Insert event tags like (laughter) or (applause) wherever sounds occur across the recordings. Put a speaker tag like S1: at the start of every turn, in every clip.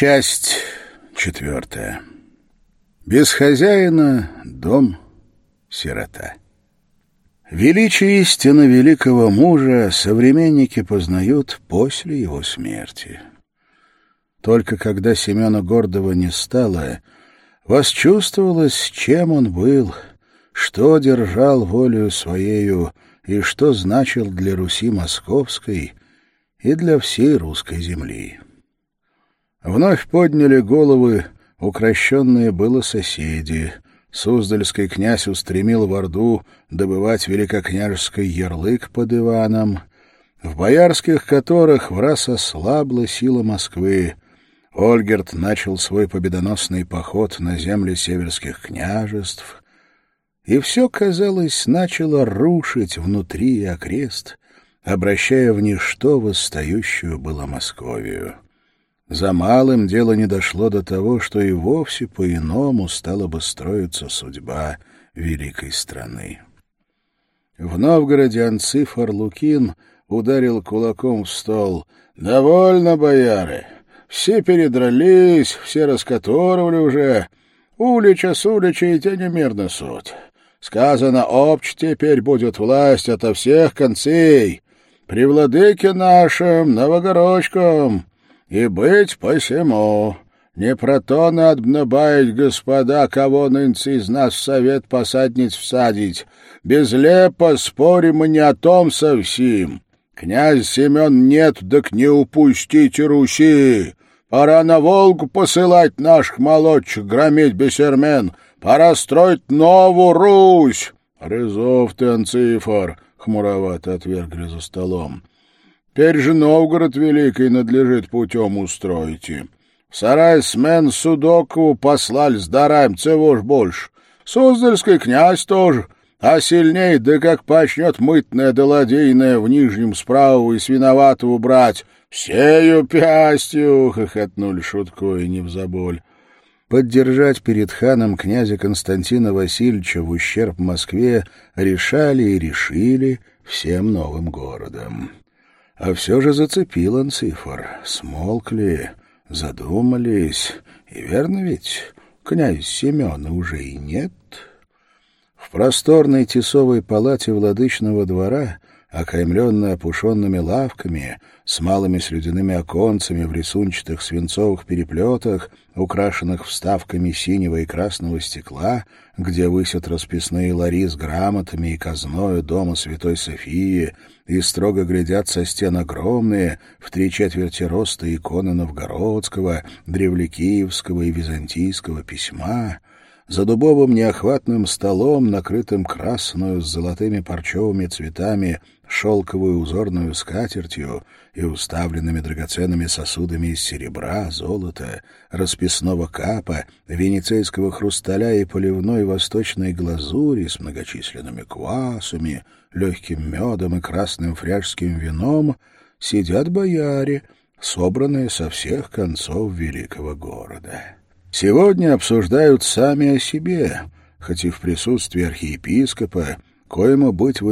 S1: Часть четвертая. Без хозяина дом сирота. Величие истины великого мужа современники познают после его смерти. Только когда Семена Гордова не стало, восчувствовалось, чем он был, что держал волею своею и что значил для Руси Московской и для всей русской земли. Вновь подняли головы, укращенные было соседи. Суздальский князь устремил в Орду добывать великокняжеский ярлык под Иваном, в боярских которых в раз ослабла сила Москвы. Ольгерт начал свой победоносный поход на земли северских княжеств, и все, казалось, начало рушить внутри и окрест, обращая в ничто восстающую было Московию. За малым дело не дошло до того, что и вовсе по-иному стала бы строиться судьба великой страны. В Новгороде Анцифор Лукин ударил кулаком в стол. «Довольно, бояры! Все передрались, все раскоторовали уже. Улича с улича и те немерно суть. Сказано, обч теперь будет власть ото всех концей. При владыке нашем, Новогородском, и быть посему. Не про то надо баять, господа, кого нынче из нас совет посадниц всадить. Безлепо спорим и не о том совсем. Князь Семен нет, так не упустите Руси. Пора на Волгу посылать наших молодчих, громить бесермен. Пора строить новую Русь. — Резов ты, Анцифор, — хмуровато отвергли за столом. Теперь же Новгород Великий надлежит путем устроите. В сарай смен Судокову послали с дарами, цего ж больше. Суздальский князь тоже, а сильней, да как почнет мытное да ладейное в нижнем справа и свиноватого брать. «Сею пястью!» — хохотнули шутку и не в заболь. Поддержать перед ханом князя Константина Васильевича в ущерб Москве решали и решили всем новым городом. А все же зацепил он цифр. Смолкли, задумались. И верно ведь, князь Семена уже и нет. В просторной тесовой палате владычного двора окаймленная опушенными лавками, с малыми слюдяными оконцами в рисунчатых свинцовых переплетах, украшенных вставками синего и красного стекла, где высят расписные лари с грамотами и казною дома Святой Софии, и строго глядят со стен огромные, в три четверти роста иконы новгородского, древлекиевского и византийского письма — за дубовым неохватным столом, накрытым красную с золотыми парчевыми цветами шелковую узорную скатертью и уставленными драгоценными сосудами из серебра, золота, расписного капа, венецейского хрусталя и поливной восточной глазури с многочисленными квасами, легким медом и красным фряжским вином, сидят бояре, собранные со всех концов великого города. Сегодня обсуждают сами о себе, хоть и в присутствии архиепископа, коему быть в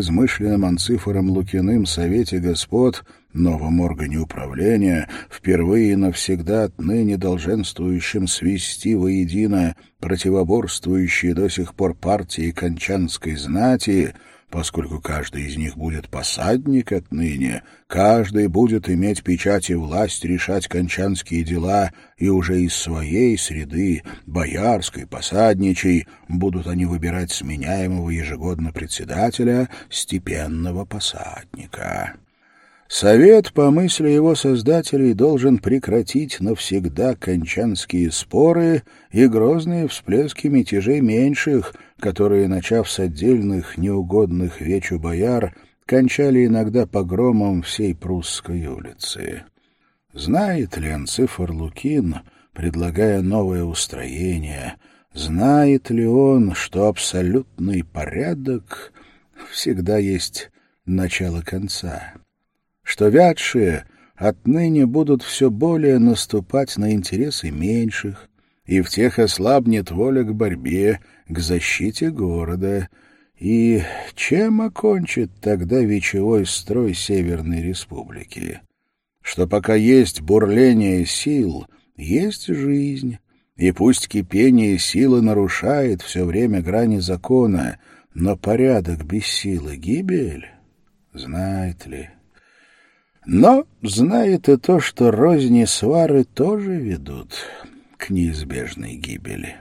S1: анцифором Лукиным Совете Господ, новом органе управления, впервые и навсегда отныне долженствующим свести воедино противоборствующие до сих пор партии кончанской знати — поскольку каждый из них будет посадник отныне, каждый будет иметь печать и власть решать кончанские дела, и уже из своей среды, боярской, посадничей, будут они выбирать сменяемого ежегодно председателя, степенного посадника. Совет, по мысли его создателей, должен прекратить навсегда кончанские споры и грозные всплески мятежей меньших, которые, начав с отдельных неугодных вечу бояр, кончали иногда погромом всей прусской улицы. Знает ли Анцифор Лукин, предлагая новое устроение, знает ли он, что абсолютный порядок всегда есть начало конца? что вядшие отныне будут все более наступать на интересы меньших, и в тех ослабнет воля к борьбе, к защите города. И чем окончит тогда вечевой строй Северной Республики? Что пока есть бурление сил, есть жизнь, и пусть кипение силы нарушает все время грани закона, но порядок без силы — гибель, знает ли. Но знает и то, что розни свары тоже ведут к неизбежной гибели.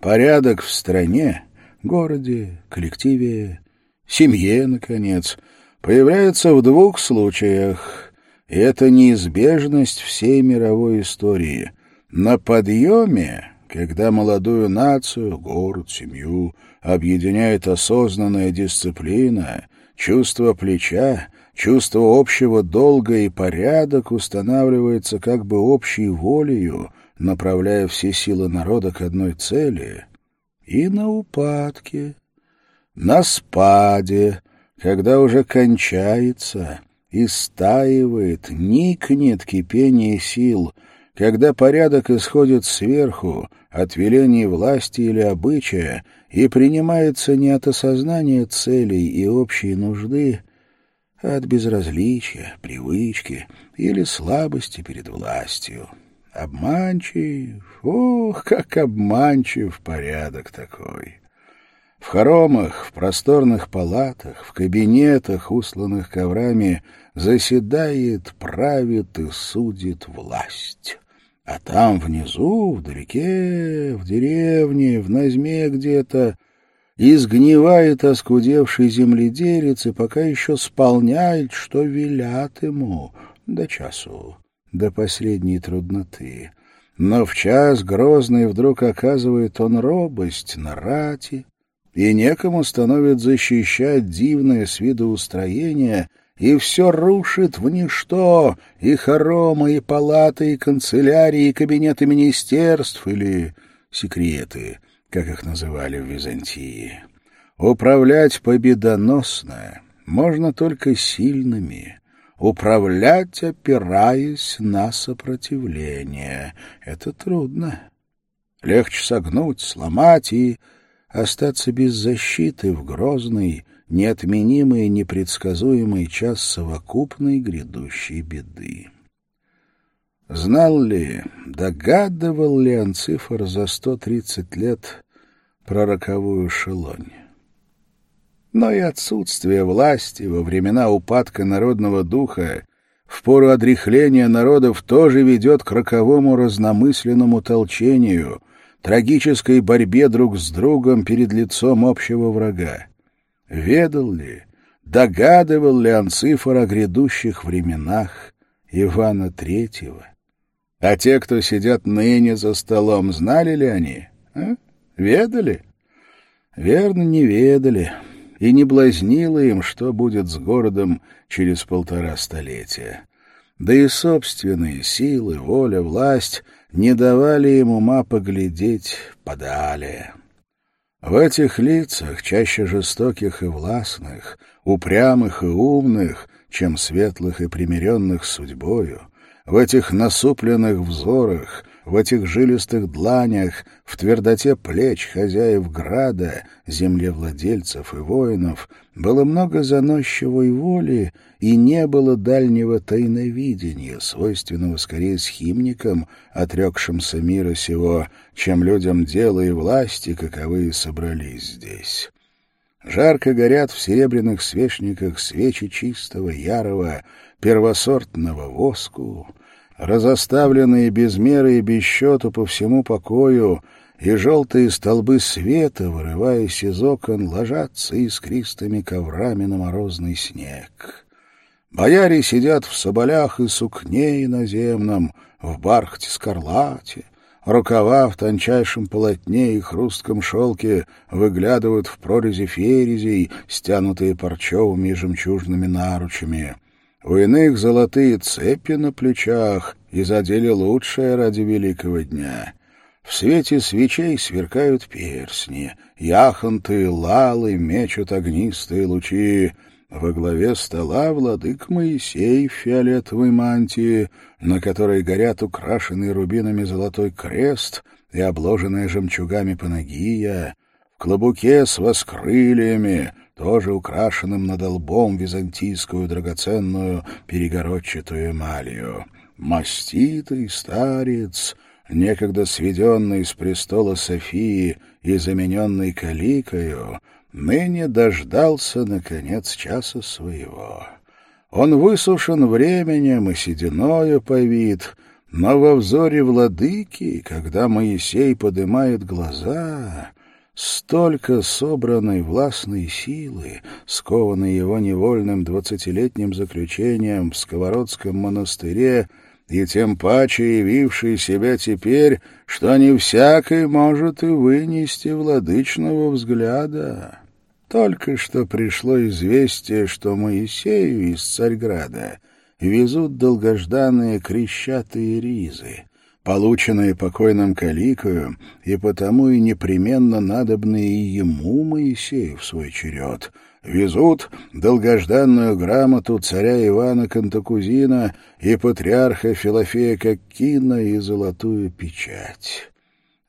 S1: Порядок в стране, городе, коллективе, семье, наконец, появляется в двух случаях, и это неизбежность всей мировой истории. На подъеме, когда молодую нацию, город, семью объединяет осознанная дисциплина, чувство плеча, чувство общего долга и порядок устанавливается как бы общей волею, направляя все силы народа к одной цели, и на упадке, на спаде, когда уже кончается, истаивает, никнет кипение сил, когда порядок исходит сверху, от велений власти или обычая, и принимается не от осознания целей и общей нужды, а от безразличия, привычки или слабости перед властью. Обманчив, ох, как обманчив порядок такой! В хоромах, в просторных палатах, в кабинетах, усланных коврами, заседает, правит и судит власть. А там внизу, вдалеке, в деревне, в Назьме где-то, изгнивает оскудевший земледелец и пока еще сполняет, что велят ему до часу, до последней трудноты. Но в час грозный вдруг оказывает он робость на рати, и некому становится защищать дивное с виду устроение, и все рушит в ничто, и хоромы, и палаты, и канцелярии, и кабинеты министерств, или секреты, как их называли в Византии. Управлять победоносно можно только сильными, управлять, опираясь на сопротивление. Это трудно. Легче согнуть, сломать и остаться без защиты в грозный, неотменимый и непредсказуемый час совокупной грядущей беды. Знал ли, догадывал ли Анцифор за сто тридцать лет про роковую шелонь? Но и отсутствие власти во времена упадка народного духа в пору одряхления народов тоже ведет к роковому разномысленному толчению, трагической борьбе друг с другом перед лицом общего врага. Ведал ли, догадывал ли Анцифор о грядущих временах Ивана Третьего? А те, кто сидят ныне за столом, знали ли они? А? Ведали? Верно, не ведали. И не блазнило им, что будет с городом через полтора столетия. Да и собственные силы, воля, власть не давали им ума поглядеть подалее. В этих лицах, чаще жестоких и властных, упрямых и умных, чем светлых и примиренных с судьбою, в этих насупленных взорах, в этих жилистых дланях, в твердоте плеч хозяев града, землевладельцев и воинов было много заносчивой воли и не было дальнего тайновидения, свойственного скорее схимникам, отрекшимся мира сего, чем людям дела и власти, каковые собрались здесь. Жарко горят в серебряных свечниках свечи чистого, ярого, первосортного воску, разоставленные без меры и без счету по всему покою, и желтые столбы света, вырываясь из окон, ложатся искристыми коврами на морозный снег. Бояре сидят в соболях и сукне иноземном, в бархте-скарлате, рукава в тончайшем полотне и хрустком шелке выглядывают в прорези ферезей, стянутые парчевыми и жемчужными наручами — у иных золотые цепи на плечах и задели лучшее ради великого дня. В свете свечей сверкают персни, яхонты и лалы мечут огнистые лучи. Во главе стола владык Моисей в фиолетовой мантии, на которой горят украшенный рубинами золотой крест и обложенная жемчугами панагия, в клобуке с воскрыльями, тоже украшенным над лбом византийскую драгоценную перегородчатую эмалью. Маститый старец, некогда сведенный с престола Софии и замененный Каликою, ныне дождался, наконец, часа своего. Он высушен временем и сединою повид, но во взоре владыки, когда Моисей подымает глаза, столько собранной властной силы, скованной его невольным двадцатилетним заключением в Сковородском монастыре, и тем паче явивший себя теперь, что не всякий может и вынести владычного взгляда. Только что пришло известие, что Моисею из Царьграда везут долгожданные крещатые ризы, полученные покойным Каликою, и потому и непременно надобные и ему, Моисею, в свой черед. Везут долгожданную грамоту царя Ивана Кантакузина и патриарха Филофея Коккина и золотую печать.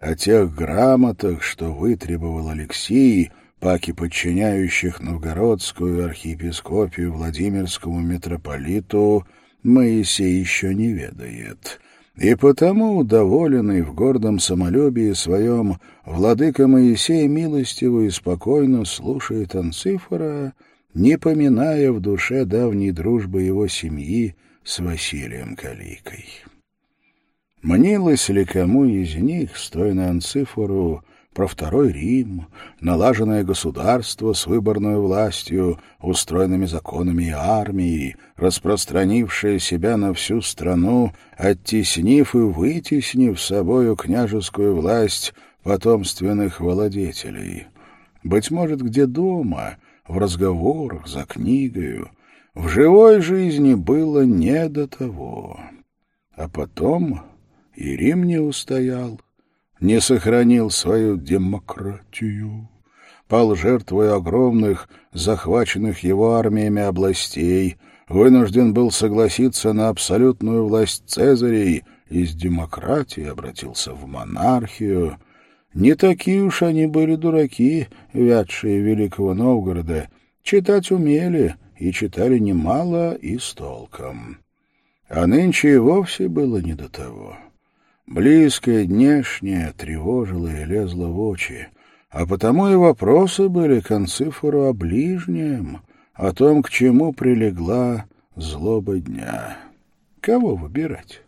S1: О тех грамотах, что вытребовал Алексей, паки подчиняющих новгородскую архиепископию Владимирскому митрополиту, Моисей еще не ведает. И потому, доволенный в гордом самолюбии своем, владыка Моисей милостиво и спокойно слушает Анцифора, не поминая в душе давней дружбы его семьи с Василием Каликой. Мнилось ли кому из них, стоя на Анцифору, про Второй Рим, налаженное государство с выборной властью, устроенными законами и армией, распространившее себя на всю страну, оттеснив и вытеснив собою княжескую власть потомственных владетелей. Быть может, где дома, в разговорах, за книгою, в живой жизни было не до того. А потом и Рим не устоял, не сохранил свою демократию, пал жертвой огромных, захваченных его армиями областей, вынужден был согласиться на абсолютную власть Цезарей, из демократии обратился в монархию. Не такие уж они были дураки, вятшие Великого Новгорода, читать умели и читали немало и с толком. А нынче и вовсе было не до того. Близкое днешнее тревожило и лезло в очи, а потому и вопросы были к Анцифору о ближнем, о том, к чему прилегла злоба дня. Кого выбирать?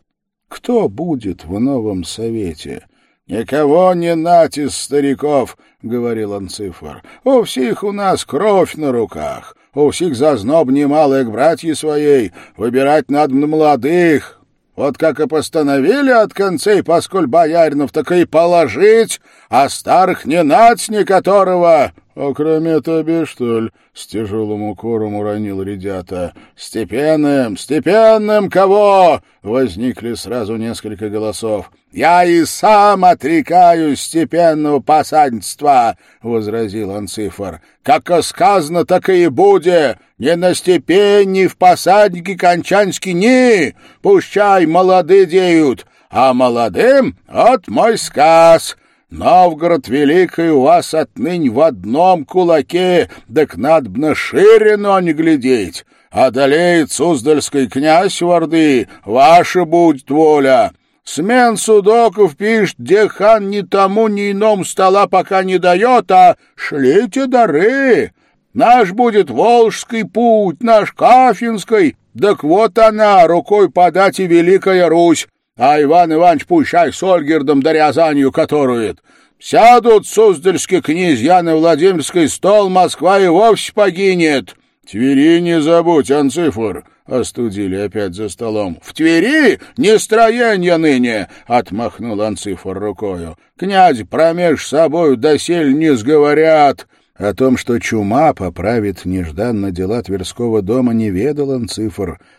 S1: Кто будет в новом совете? «Никого не нать из стариков», — говорил Анцифор. «У всех у нас кровь на руках, у всех зазноб немалых братья своей, выбирать надо на молодых, вот как и постановили от концей, поскольку бояринов так и положить, а старых не нать ни которого. А кроме тебе, что ли? — с тяжелым укором уронил Редята. — Степенным, степенным кого? — возникли сразу несколько голосов. — Я и сам отрекаюсь степенного посадничества, — возразил Анцифор. — Как и сказано, так и будет. Не на степень, ни в посаднике кончанский ни. Пущай молоды деют, а молодым — от мой сказ. Новгород великий у вас отныне в одном кулаке, так надо б шире, но не глядеть. Одолеет Суздальский князь Варды, ваша будет воля. Смен судоков пишет, где хан ни тому, ни иному стола пока не дает, а шлите дары. Наш будет Волжский путь, наш Кафинский, так вот она, рукой подать и Великая Русь а Иван Иванович пущай с Ольгердом да Рязанью которует. Сядут суздальские князья на Владимирский стол, Москва и вовсе погинет. Твери не забудь, Анцифор, — остудили опять за столом. — В Твери не строенье ныне, — отмахнул Анцифор рукою. — Князь промеж собою досель не сговорят. О том, что чума поправит нежданно дела Тверского дома, не ведал он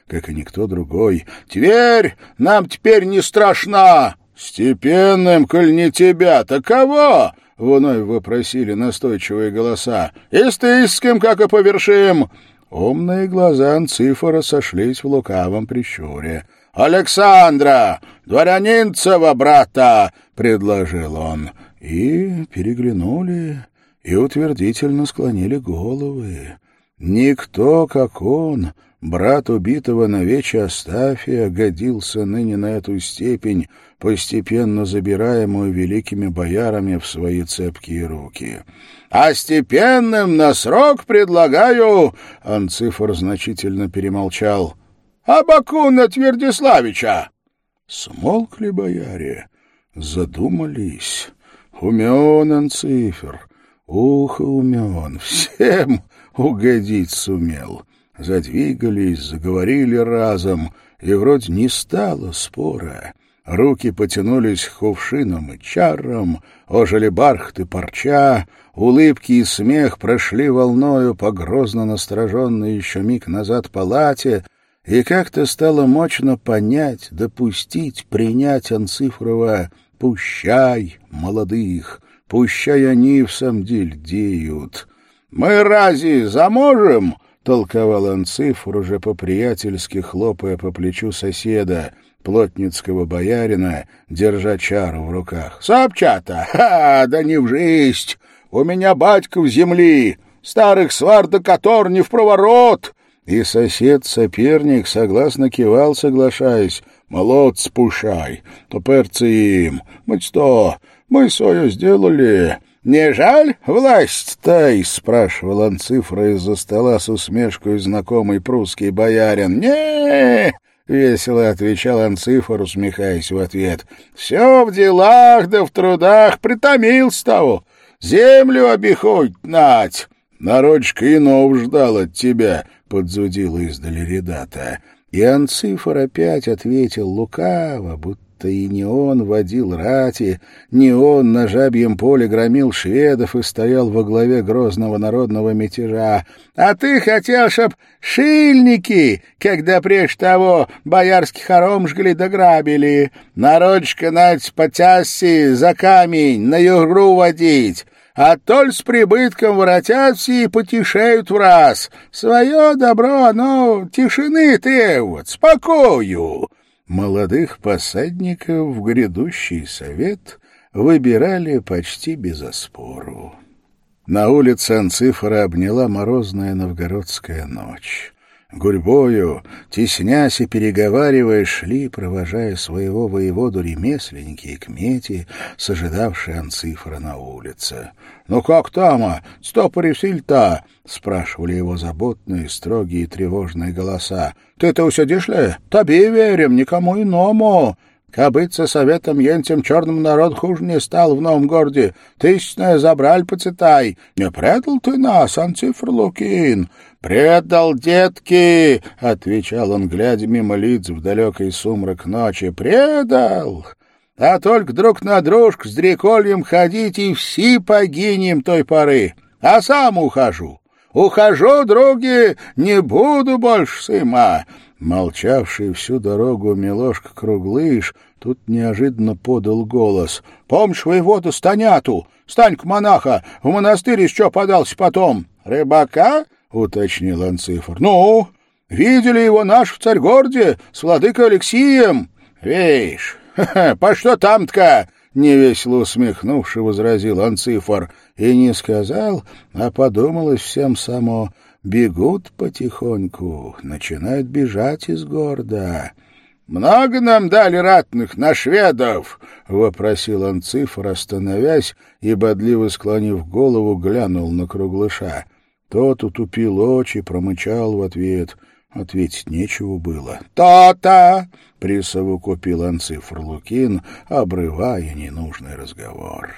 S1: как и никто другой. «Тверь нам теперь не страшна!» «Степенным, коль не тебя, то кого?» — вновь вопросили настойчивые голоса. «Истыским, как и повершим!» Умные глаза Анцифора сошлись в лукавом прищуре. «Александра! Дворянинцева брата!» — предложил он. И переглянули и утвердительно склонили головы. Никто, как он, брат убитого навече Астафия, годился ныне на эту степень, постепенно забираемую великими боярами в свои цепкие руки. «А степенным на срок предлагаю...» — Анцифор значительно перемолчал. «Абакуна Твердиславича!» Смолкли бояре, задумались. Умен Анцифер, ухо умен, всем угодить сумел. Задвигались, заговорили разом, и вроде не стало спора. Руки потянулись к и чарам, ожили бархт и парча, улыбки и смех прошли волною по грозно настороженной еще миг назад палате, и как-то стало мощно понять, допустить, принять Анцифрова «Пущай, молодых, пущай они в самом деле деют». «Мы рази заможем?» — толковал Анцифр, уже по-приятельски хлопая по плечу соседа, плотницкого боярина, держа чару в руках. «Сапчата! Ха! Да не в жизнь! У меня батька в земли! Старых свар до котор не в проворот!» И сосед-соперник согласно кивал, соглашаясь. «Молодцы, пушай! То перцы им! Мы что? Мы свое сделали!» «Не жаль власть-то?» — спрашивал он цифры из-за стола с усмешкой знакомый прусский боярин. не весело отвечал Анцифор, усмехаясь в ответ. «Все в делах да в трудах, притомился того. Землю обихоть нать!» «Нарочка иного ждал от тебя», — подзудил издали редата. И Анцифор опять ответил лукаво, будто будто и не он водил рати, не он на жабьем поле громил шведов и стоял во главе грозного народного мятежа. А ты хотел, чтоб шильники, когда прежде того боярский хором жгли да грабили, народочка нать по тясси за камень на югру водить, а толь с прибытком воротятся и потешают в раз. Свое добро, оно тишины требует, спокою. Молодых посадников в грядущий совет выбирали почти без оспору. На улице Анцифора обняла морозная новгородская ночь. Гурьбою, теснясь и переговаривая, шли, провожая своего воеводу ремесленники и кмети, сожидавшие Анцифора на улице. — Ну как там, а? Стопорисиль-то? — спрашивали его заботные, строгие и тревожные голоса. — Ты-то усидишь ли? Тебе верим, никому иному. Кобыться советом ентем черным народ хуже не стал в новом городе. Тысячное забраль почитай. Не предал ты нас, Анцифр Лукин? «Предал, детки!» — отвечал он, глядя мимо лиц в далекий сумрак ночи. «Предал! А только друг на дружку с дрекольем ходить, и все погинем той поры. А сам ухожу. Ухожу, други, не буду больше сыма!» Молчавший всю дорогу Милошка Круглыш тут неожиданно подал голос. «Помнишь воеводу Станяту? Стань-ка монаха, в монастырь еще подался потом. Рыбака?» — уточнил Анцифр. — Ну, видели его наш в Царьгороде с владыкой Алексием? — Вишь, (laughs) по что там-то? — невесело усмехнувши возразил Анцифр. И не сказал, а подумалось всем само. Бегут потихоньку, начинают бежать из города. «Много нам дали ратных на шведов?» — вопросил Анцифр, остановясь и, бодливо склонив голову, глянул на круглыша. Тот утупил очи, промычал в ответ. Ответить нечего было. «То-то!» — присовокупил Анцифр Лукин, обрывая ненужный разговор.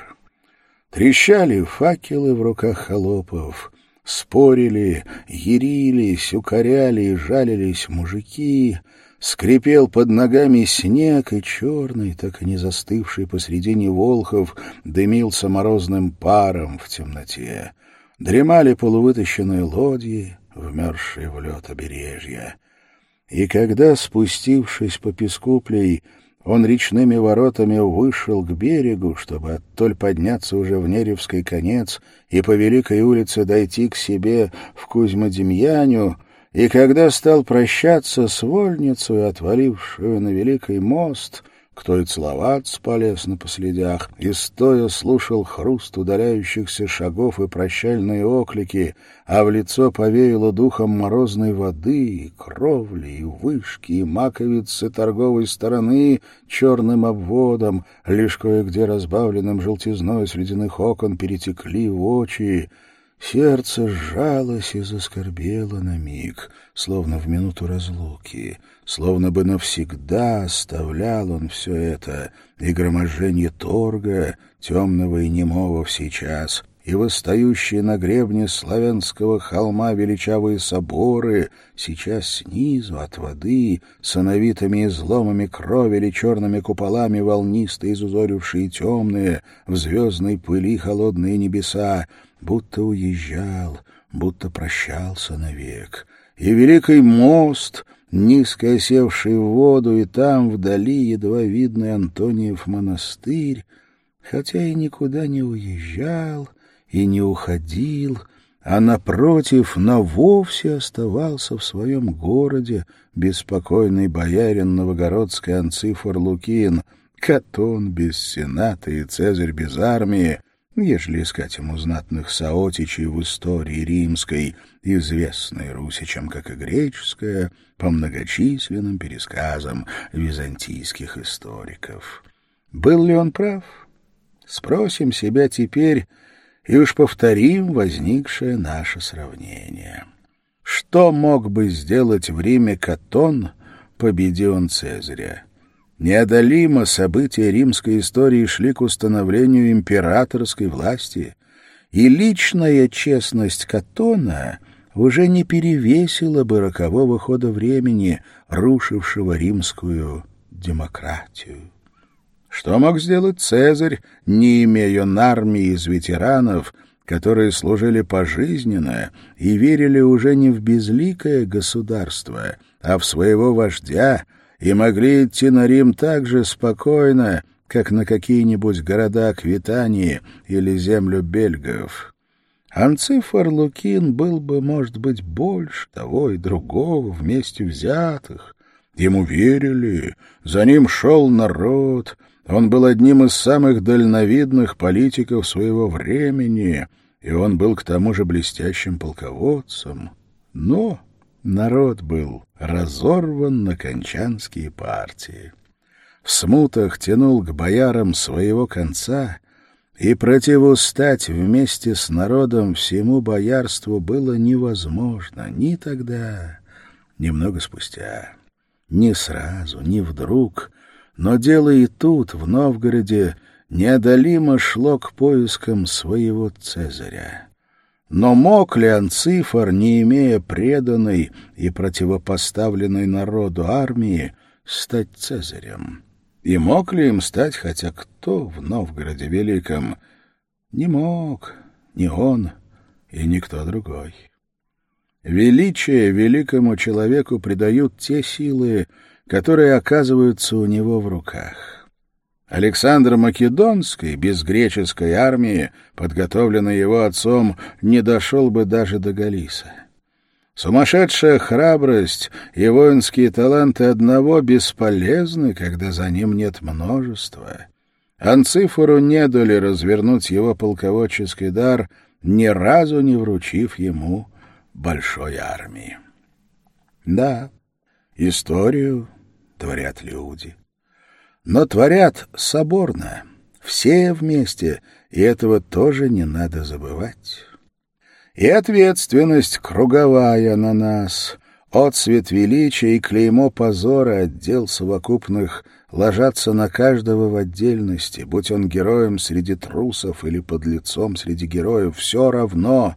S1: Трещали факелы в руках холопов, спорили, ярились, укоряли и жалились мужики, скрипел под ногами снег, и черный, так и не застывший посредине волхов, дымился морозным паром в темноте дремали полувытащенные лодьи, вмерзшие в лед обережья. И когда, спустившись по Пескуплей, он речными воротами вышел к берегу, чтобы оттоль подняться уже в Неревский конец и по Великой улице дойти к себе в Кузьмодемьяню, и когда стал прощаться с вольницей, отвалившую на Великий мост, кто и целоваться полез на последях, и стоя слушал хруст удаляющихся шагов и прощальные оклики, а в лицо повеяло духом морозной воды, и кровли, и вышки, и маковицы торговой стороны черным обводом, лишь кое-где разбавленным желтизной с ледяных окон перетекли в очи, Сердце сжалось и заскорбело на миг, словно в минуту разлуки, словно бы навсегда оставлял он все это, и громожение торга, темного и немого сейчас, и восстающие на гребне славянского холма величавые соборы, сейчас снизу от воды, сановитыми изломами крови или черными куполами волнистые, изузорившие темные, в звездной пыли холодные небеса, будто уезжал, будто прощался навек. И великий мост, низко осевший в воду, и там вдали едва видный Антониев монастырь, хотя и никуда не уезжал и не уходил, а, напротив, на вовсе оставался в своем городе беспокойный боярин новогородской Анцифор Лукин, Катон без сената и Цезарь без армии, ежели искать ему знатных соотичей в истории римской, известной русичам, как и греческая, по многочисленным пересказам византийских историков. Был ли он прав? Спросим себя теперь и уж повторим возникшее наше сравнение. Что мог бы сделать в Риме Катон, победи он Цезаря? Неодолимо события римской истории шли к установлению императорской власти, и личная честность Катона уже не перевесила бы рокового хода времени, рушившего римскую демократию. Что мог сделать Цезарь, не имея он армии из ветеранов, которые служили пожизненно и верили уже не в безликое государство, а в своего вождя, и могли идти на Рим так же спокойно, как на какие-нибудь города Квитании или землю бельгов. Анцифор Лукин был бы, может быть, больше того и другого вместе взятых. Ему верили, за ним шел народ, он был одним из самых дальновидных политиков своего времени, и он был к тому же блестящим полководцем. Но народ был разорван на кончанские партии. В смутах тянул к боярам своего конца, и противостать вместе с народом всему боярству было невозможно ни тогда, ни много спустя. Не сразу, не вдруг, но дело и тут, в Новгороде, неодолимо шло к поискам своего Цезаря. Но мог ли Анцифор, не имея преданной и противопоставленной народу армии, стать Цезарем? И мог ли им стать хотя кто в Новгороде Великом? Не мог, ни он и никто другой. Величие великому человеку придают те силы, которые оказываются у него в руках. Александр Македонский без греческой армии, подготовленной его отцом, не дошел бы даже до Галиса. Сумасшедшая храбрость и воинские таланты одного бесполезны, когда за ним нет множества. Анцифору не дали развернуть его полководческий дар, ни разу не вручив ему большой армии. Да, историю творят люди но творят соборно, все вместе, и этого тоже не надо забывать. И ответственность круговая на нас, отцвет величия и клеймо позора отдел совокупных ложатся на каждого в отдельности, будь он героем среди трусов или под лицом среди героев, все равно.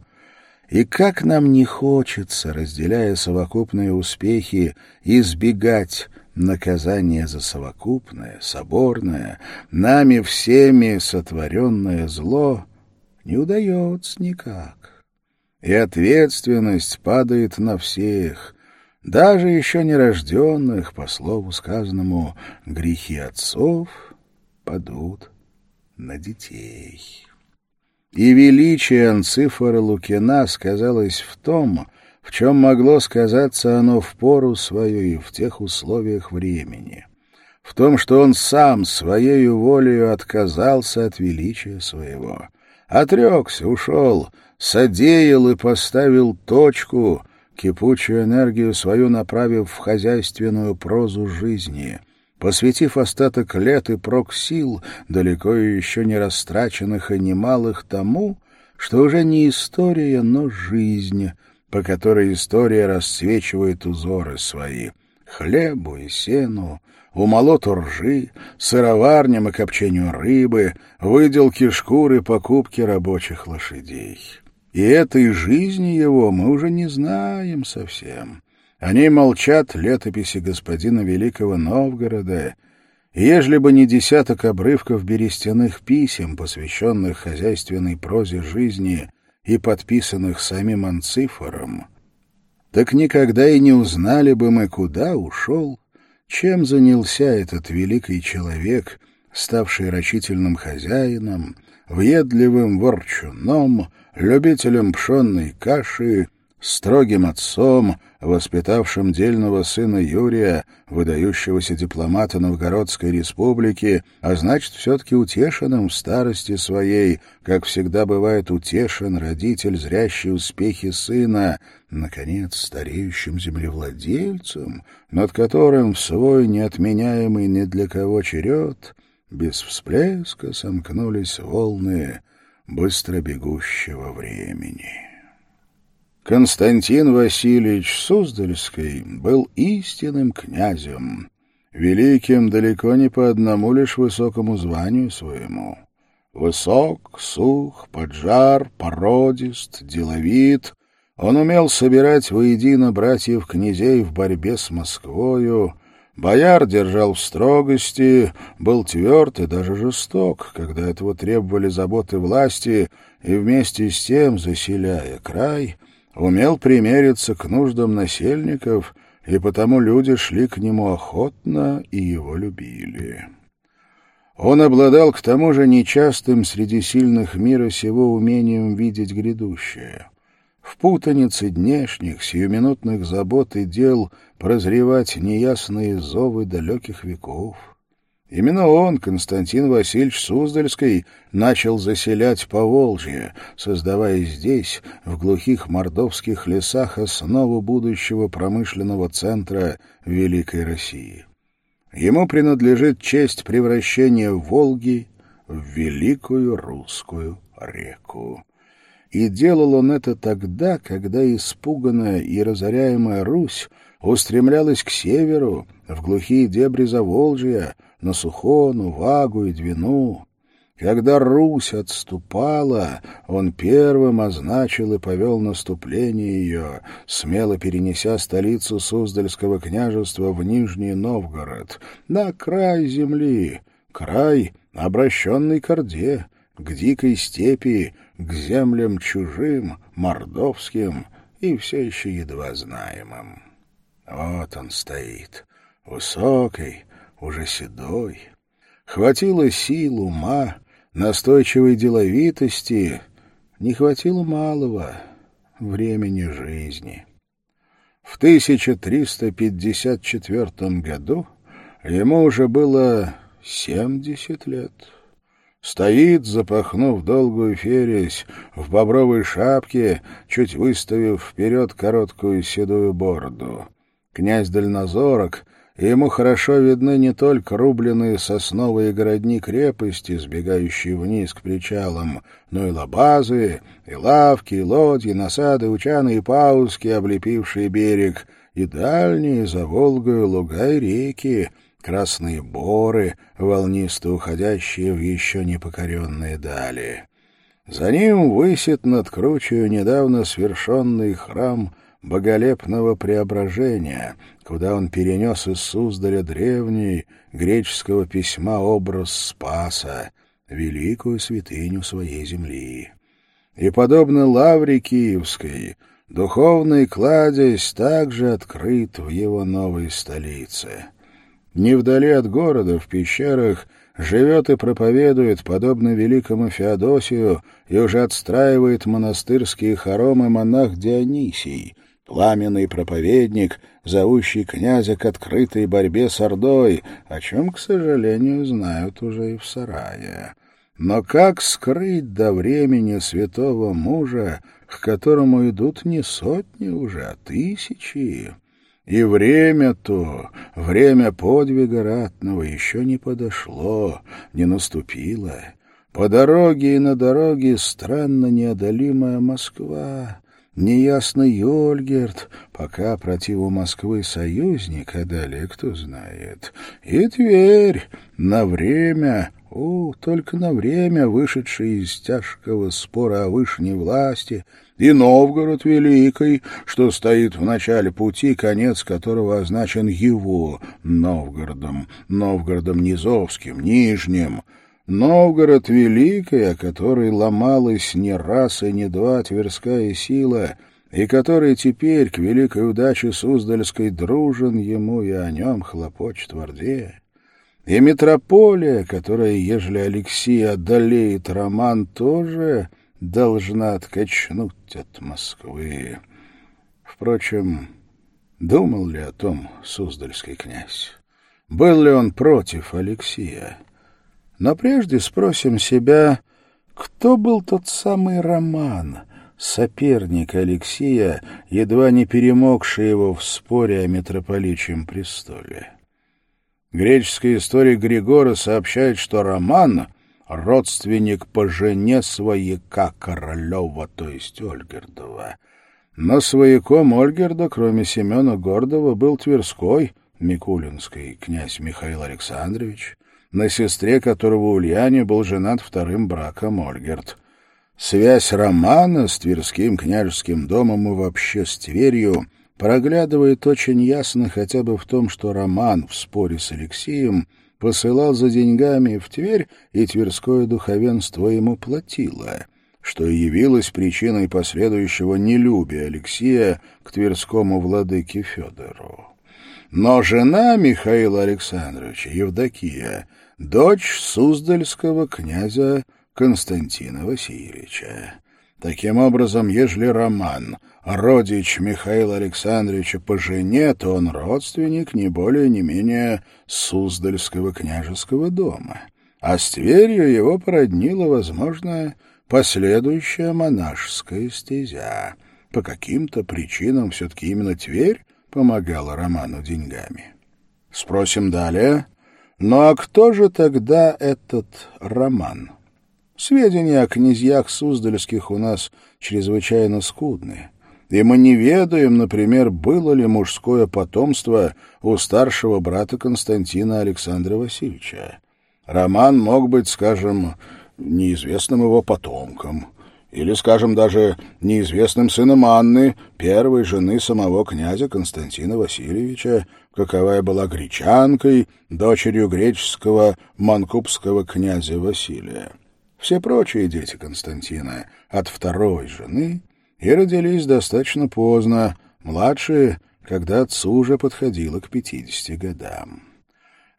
S1: И как нам не хочется, разделяя совокупные успехи, избегать наказание за совокупное, соборное, нами всеми сотворенное зло не удается никак. И ответственность падает на всех, даже еще нерожденных, по слову сказанному, грехи отцов падут на детей. И величие Анцифора Лукина сказалось в том, в чем могло сказаться оно в пору свою и в тех условиях времени. в том, что он сам своей волею отказался от величия своего. Отрекся, ушел, содеял и поставил точку, кипучую энергию свою направив в хозяйственную прозу жизни, посвятив остаток лет и прок сил, далеко еще не растраченных и немалых, тому, что уже не история, но жизнь, по которой история расцвечивает узоры свои, хлебу и сену, умолоту ржи, сыроварням и копчению рыбы, выделке шкуры, покупке рабочих лошадей. И этой жизни его мы уже не знаем совсем. Они молчат летописи господина Великого Новгорода, ежели бы не десяток обрывков берестяных писем, посвященных хозяйственной прозе жизни и подписанных самим Анцифором, так никогда и не узнали бы мы, куда ушел, чем занялся этот великий человек, ставший рачительным хозяином, въедливым ворчуном, любителем пшенной каши, строгим отцом, воспитавшим дельного сына Юрия, выдающегося дипломата Новгородской республики, а значит, все-таки утешенным в старости своей, как всегда бывает утешен родитель, зрящий успехи сына, наконец, стареющим землевладельцем, над которым в свой неотменяемый ни для кого черед без всплеска сомкнулись волны быстро бегущего времени. Константин Васильевич Суздальский был истинным князем, великим далеко не по одному лишь высокому званию своему. Высок, сух, поджар, породист, деловит, он умел собирать воедино братьев-князей в борьбе с Москвою, Бояр держал в строгости, был тверд и даже жесток, когда этого требовали заботы власти, и вместе с тем, заселяя край, умел примериться к нуждам насельников, и потому люди шли к нему охотно и его любили. Он обладал к тому же нечастым среди сильных мира сего умением видеть грядущее. В путанице днешних, сиюминутных забот и дел прозревать неясные зовы далеких веков. Именно он, Константин Васильевич Суздальский, начал заселять Поволжье, создавая здесь, в глухих мордовских лесах, основу будущего промышленного центра Великой России. Ему принадлежит честь превращения Волги в Великую Русскую реку. И делал он это тогда, когда испуганная и разоряемая Русь устремлялась к северу, в глухие дебри Заволжья, на Сухону, Вагу и Двину. Когда Русь отступала, он первым означил и повел наступление ее, смело перенеся столицу Суздальского княжества в Нижний Новгород, на край земли, край, обращенный к Орде, к дикой степи, к землям чужим, мордовским и все еще едва знаемым. Вот он стоит, высокий, уже седой. Хватило сил, ума, настойчивой деловитости, не хватило малого времени жизни. В 1354 году ему уже было 70 лет. Стоит, запахнув долгую фересь, в бобровой шапке, чуть выставив вперед короткую седую бороду. Князь Дальнозорок — ему хорошо видны не только рубленые сосновые городни крепости, сбегающие вниз к причалам, но и лабазы, и лавки, и лодьи, насады, учаны и пауски, облепившие берег, и дальние за Волгою луга и реки, красные боры, волнисто уходящие в еще непокоренные дали. За ним высит над кручью недавно свершенный храм боголепного преображения, куда он перенес из Суздаря древний греческого письма образ Спаса, великую святыню своей земли. И, подобно лавре Киевской, духовный кладезь также открыт в его новой столице. Не вдали от города, в пещерах, живет и проповедует, подобно великому Феодосию, и уже отстраивает монастырские хоромы монах Дионисий — пламенный проповедник, зовущий князя к открытой борьбе с Ордой, о чем, к сожалению, знают уже и в сарае. Но как скрыть до времени святого мужа, к которому идут не сотни уже, а тысячи? И время то, время подвига ратного еще не подошло, не наступило. По дороге и на дороге странно неодолимая Москва, неясный Ольгерт, пока противу Москвы союзник, а далее кто знает. И Тверь на время, о, только на время вышедший из тяжкого спора о вышней власти, и Новгород Великий, что стоит в начале пути, конец которого означен его Новгородом, Новгородом Низовским, Нижним, Новгород Великий, о которой ломалась не раз и не два тверская сила, и который теперь, к великой удаче Суздальской, дружен ему и о нем хлопочет в Орде. И метрополия, которая, ежели Алексей одолеет роман, тоже должна откачнуть от Москвы. Впрочем, думал ли о том Суздальский князь? Был ли он против Алексея? Но прежде спросим себя, кто был тот самый Роман, соперник Алексея, едва не перемогший его в споре о митрополичьем престоле? Греческая история Григора сообщает, что Роман — родственник по жене свояка Королева, то есть Ольгердова. Но свояком Ольгерда, кроме Семена Гордова, был Тверской, Микулинский князь Михаил Александрович, на сестре которого Ульяне был женат вторым браком Ольгерт. Связь Романа с Тверским княжеским домом и вообще с Тверью проглядывает очень ясно хотя бы в том, что Роман в споре с Алексеем посылал за деньгами в Тверь, и Тверское духовенство ему платило, что и явилось причиной последующего нелюбия Алексея к Тверскому владыке Федору. Но жена Михаила Александровича, Евдокия, дочь Суздальского князя Константина Васильевича. Таким образом, ежели Роман — родич Михаила Александровича по жене, то он родственник не более не менее Суздальского княжеского дома. А с Тверью его породнила, возможно, последующая монашеская стезя. По каким-то причинам все-таки именно Тверь помогала Роману деньгами. Спросим далее. Ну а кто же тогда этот Роман? Сведения о князьях Суздальских у нас чрезвычайно скудны. И мы не ведаем, например, было ли мужское потомство у старшего брата Константина Александра Васильевича. Роман мог быть, скажем, неизвестным его потомком, или, скажем, даже неизвестным сыном Анны, первой жены самого князя Константина Васильевича, каковая была гречанкой, дочерью греческого манкубского князя Василия. Все прочие дети Константина от второй жены и родились достаточно поздно, младшие, когда отцу уже подходило к пятидесяти годам.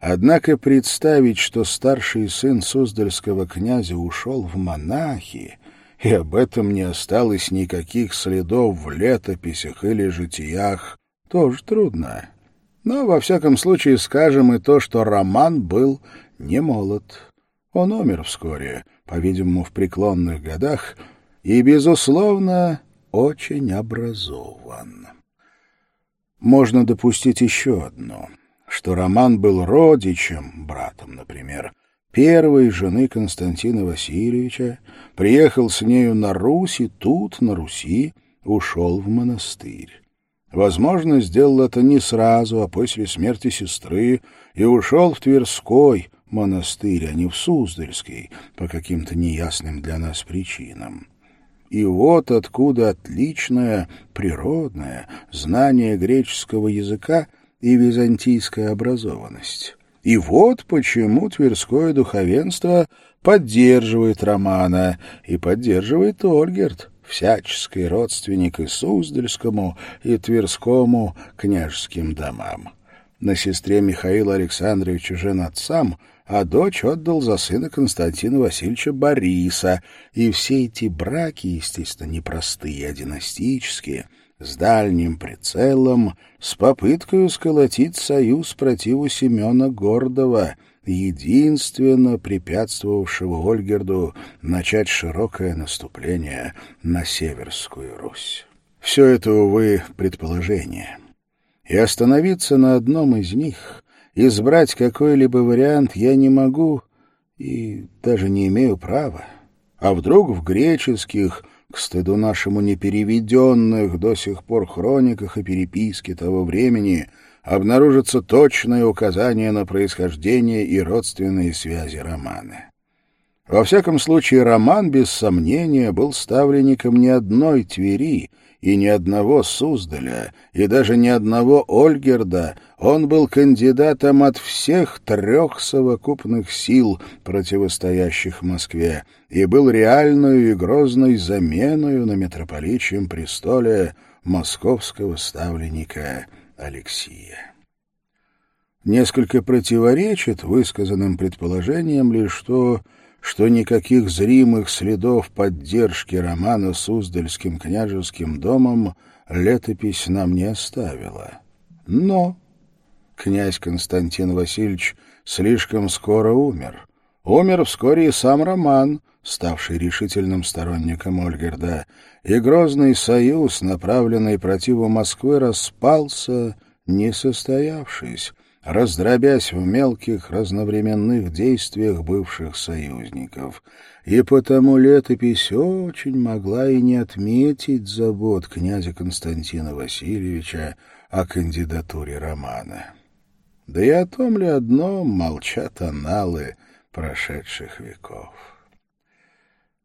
S1: Однако представить, что старший сын Суздальского князя ушел в монахи, и об этом не осталось никаких следов в летописях или житиях, тоже трудно. Но, во всяком случае, скажем и то, что Роман был не молод. Он умер вскоре, по-видимому, в преклонных годах, и, безусловно, очень образован. Можно допустить еще одно, что Роман был родичем, братом, например, первой жены Константина Васильевича, приехал с нею на Русь и тут, на Руси, ушел в монастырь. Возможно, сделал это не сразу, а после смерти сестры, и ушел в Тверской монастырь, а не в Суздальский, по каким-то неясным для нас причинам. И вот откуда отличное, природное знание греческого языка и византийская образованность. И вот почему Тверское духовенство поддерживает Романа и поддерживает Ольгерт, всяческий родственник и Суздальскому, и Тверскому княжеским домам. На сестре Михаила Александровича женат сам, а дочь отдал за сына Константина Васильевича Бориса, и все эти браки, естественно, непростые, а династические, с дальним прицелом, с попыткой сколотить союз противу Семена Гордова, единственно препятствовавшего Ольгерду начать широкое наступление на Северскую Русь. Все это, увы, предположение. И остановиться на одном из них, избрать какой-либо вариант я не могу и даже не имею права. А вдруг в греческих, к стыду нашему непереведенных до сих пор хрониках и переписке того времени, обнаружится точное указание на происхождение и родственные связи романа. Во всяком случае, роман, без сомнения, был ставленником не одной Твери — и ни одного Суздаля, и даже ни одного Ольгерда, он был кандидатом от всех трех совокупных сил, противостоящих Москве, и был реальной и грозной заменою на митрополичьем престоле московского ставленника Алексия. Несколько противоречит высказанным предположениям лишь то, что никаких зримых следов поддержки романа Суздальским княжеским домом летопись нам не оставила. Но князь Константин Васильевич слишком скоро умер. Умер вскоре и сам Роман, ставший решительным сторонником Ольгерда, и грозный союз, направленный противу Москвы, распался, не состоявшись, раздробясь в мелких разновременных действиях бывших союзников, и потому летопись очень могла и не отметить забот князя Константина Васильевича о кандидатуре романа. Да и о том ли одном молчат аналы прошедших веков.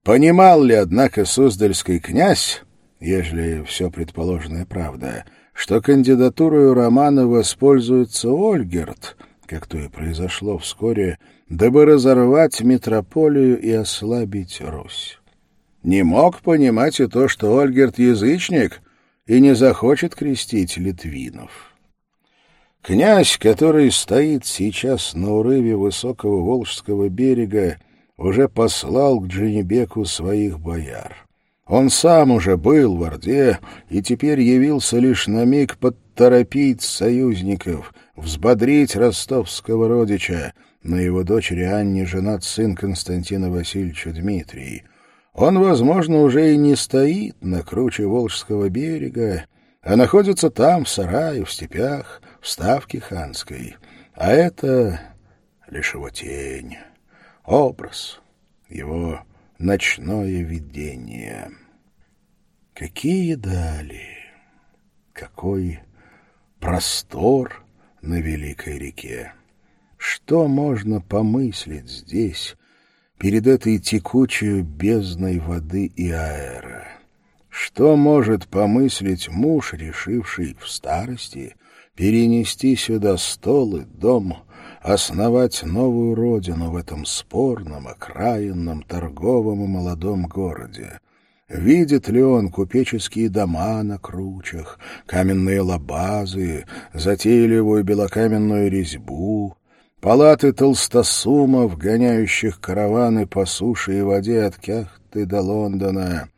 S1: Понимал ли, однако, Суздальский князь, ежели все предположенное правда — что кандидатурой Романа воспользуется Ольгерт, как то и произошло вскоре, дабы разорвать метрополию и ослабить Русь. Не мог понимать и то, что Ольгерт — язычник и не захочет крестить литвинов. Князь, который стоит сейчас на урыве высокого Волжского берега, уже послал к Дженебеку своих бояр. Он сам уже был в Орде и теперь явился лишь на миг подторопить союзников, взбодрить ростовского родича. На его дочери Анне женат сын Константина Васильевича Дмитрий. Он, возможно, уже и не стоит на круче Волжского берега, а находится там, в сарае, в степях, в ставке ханской. А это лишь его тень, образ, его ночное видение. Какие дали, какой простор на великой реке! Что можно помыслить здесь, перед этой текучей бездной воды и аэра? Что может помыслить муж, решивший в старости перенести сюда стол и дом, основать новую родину в этом спорном, окраинном, торговом и молодом городе. Видит ли он купеческие дома на кручах, каменные лабазы, затейливую белокаменную резьбу, палаты толстосумов, гоняющих караваны по суше и воде от Кяхты до Лондона,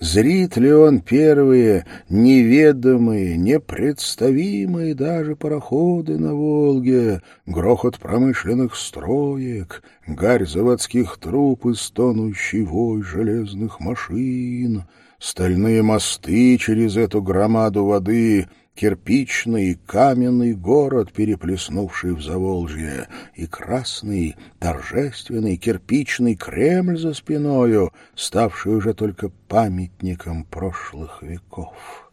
S1: Зрит ли он первые неведомые, непредставимые даже пароходы на Волге, грохот промышленных строек, гарь заводских труб и стонущий вой железных машин, стальные мосты через эту громаду воды — кирпичный и каменный город, переплеснувший в Заволжье, и красный, торжественный кирпичный Кремль за спиною, ставший уже только памятником прошлых веков.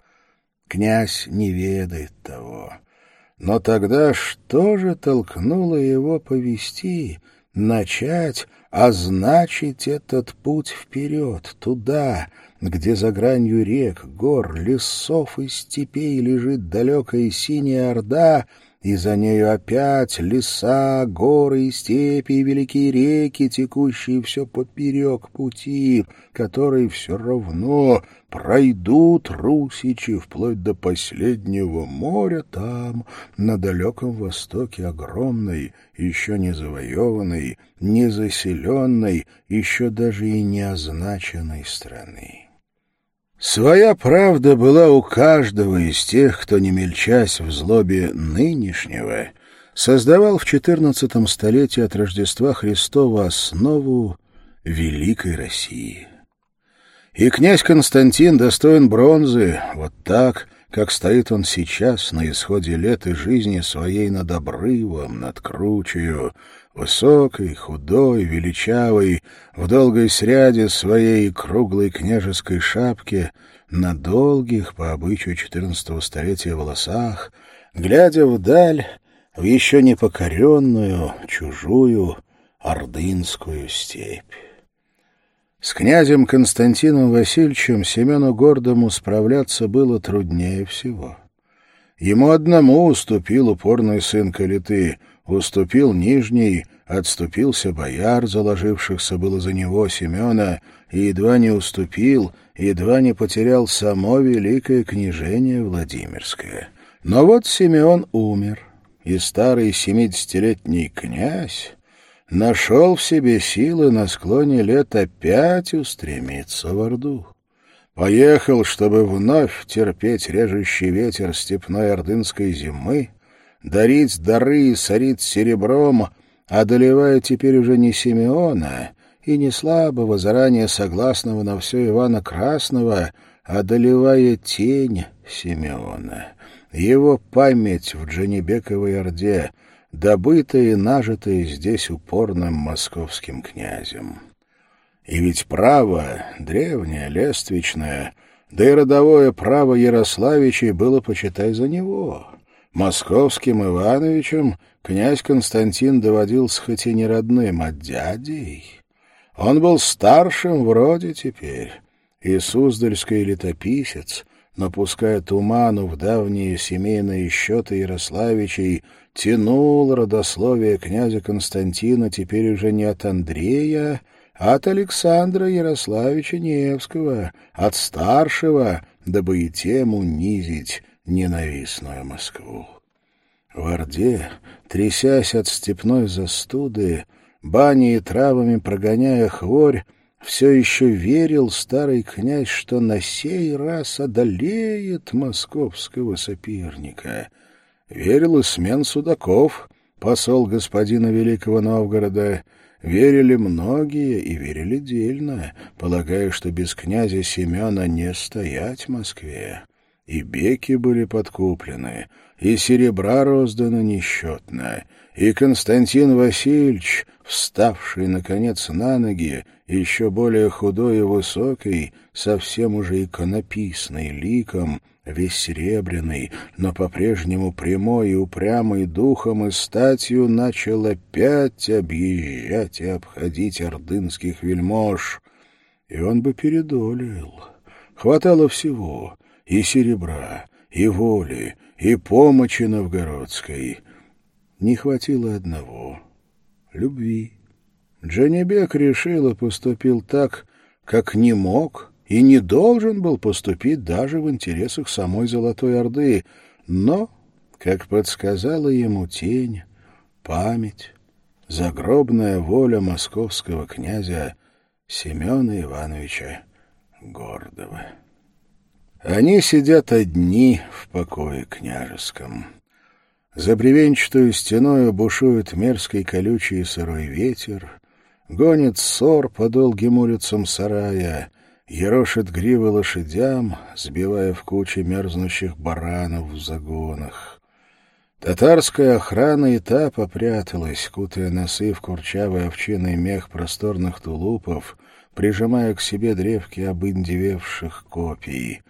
S1: Князь не ведает того. Но тогда что же толкнуло его повести, начать, означить этот путь вперед, туда, где за гранью рек, гор, лесов и степей лежит далекая синяя орда, и за нею опять леса, горы и степи, и великие реки, текущие все поперек пути, которые все равно пройдут русичи вплоть до последнего моря там, на далеком востоке огромной, еще не завоеванной, не заселенной, еще даже и не означенной страны. Своя правда была у каждого из тех, кто, не мельчась в злобе нынешнего, создавал в четырнадцатом столетии от Рождества Христова основу великой России. И князь Константин достоин бронзы, вот так, как стоит он сейчас на исходе лет и жизни своей над обрывом, над кручею, высокой, худой, величавой, в долгой сряде своей круглой княжеской шапке, на долгих, по обычаю четырнадцатого столетия, волосах, глядя вдаль, в еще непокоренную, чужую, ордынскую степь. С князем Константином Васильевичем Семену Гордому справляться было труднее всего. Ему одному уступил упорный сын Калиты, уступил Нижний, отступился бояр, заложившихся было за него Семена, и едва не уступил, едва не потерял само великое княжение Владимирское. Но вот Семен умер, и старый семидесятилетний князь нашел в себе силы на склоне лет опять устремиться в Орду. Поехал, чтобы вновь терпеть режущий ветер степной ордынской зимы, дарить дары и сорить серебром, одолевая теперь уже не Симеона и не слабого, заранее согласного на все Ивана Красного, одолевая тень Симеона, его память в Джанибековой Орде — добытое и нажитое здесь упорным московским князем. И ведь право, древнее, лествичное, да и родовое право Ярославичей было, почитай, за него. Московским Ивановичем князь Константин доводился хоть и не родным, а дядей. Он был старшим вроде теперь, и Суздальский летописец, напуская туману в давние семейные счеты Ярославичей, тянул родословие князя Константина теперь уже не от Андрея, а от Александра Ярославича Невского, от старшего, дабы и тем унизить ненавистную Москву. В Орде, трясясь от степной застуды, бани и травами прогоняя хворь, все еще верил старый князь, что на сей раз одолеет московского соперника — Верил и смен Судаков, посол господина Великого Новгорода. Верили многие и верили дельно, полагая, что без князя Семена не стоять в Москве. И беки были подкуплены, и серебра роздано несчетно, и Константин Васильевич, вставший, наконец, на ноги, еще более худой и высокий, совсем уже иконописный ликом, весь серебряный, но по-прежнему прямой и упрямый духом и статью начал опять объезжать и обходить ордынских вельмож. И он бы передолил. Хватало всего — и серебра, и воли, и помощи новгородской. Не хватило одного — любви. Джанибек решил и поступил так, как не мог — и не должен был поступить даже в интересах самой Золотой Орды, но, как подсказала ему тень, память, загробная воля московского князя Семена Ивановича Гордова. Они сидят одни в покое княжеском. За бревенчатую стеною бушует мерзкий колючий сырой ветер, гонит ссор по долгим улицам сарая — ерошит гривы лошадям, сбивая в кучи мерзнущих баранов в загонах. Татарская охрана и та попряталась, кутая носы в курчавый овчиный мех просторных тулупов, прижимая к себе древки обындевевших копий.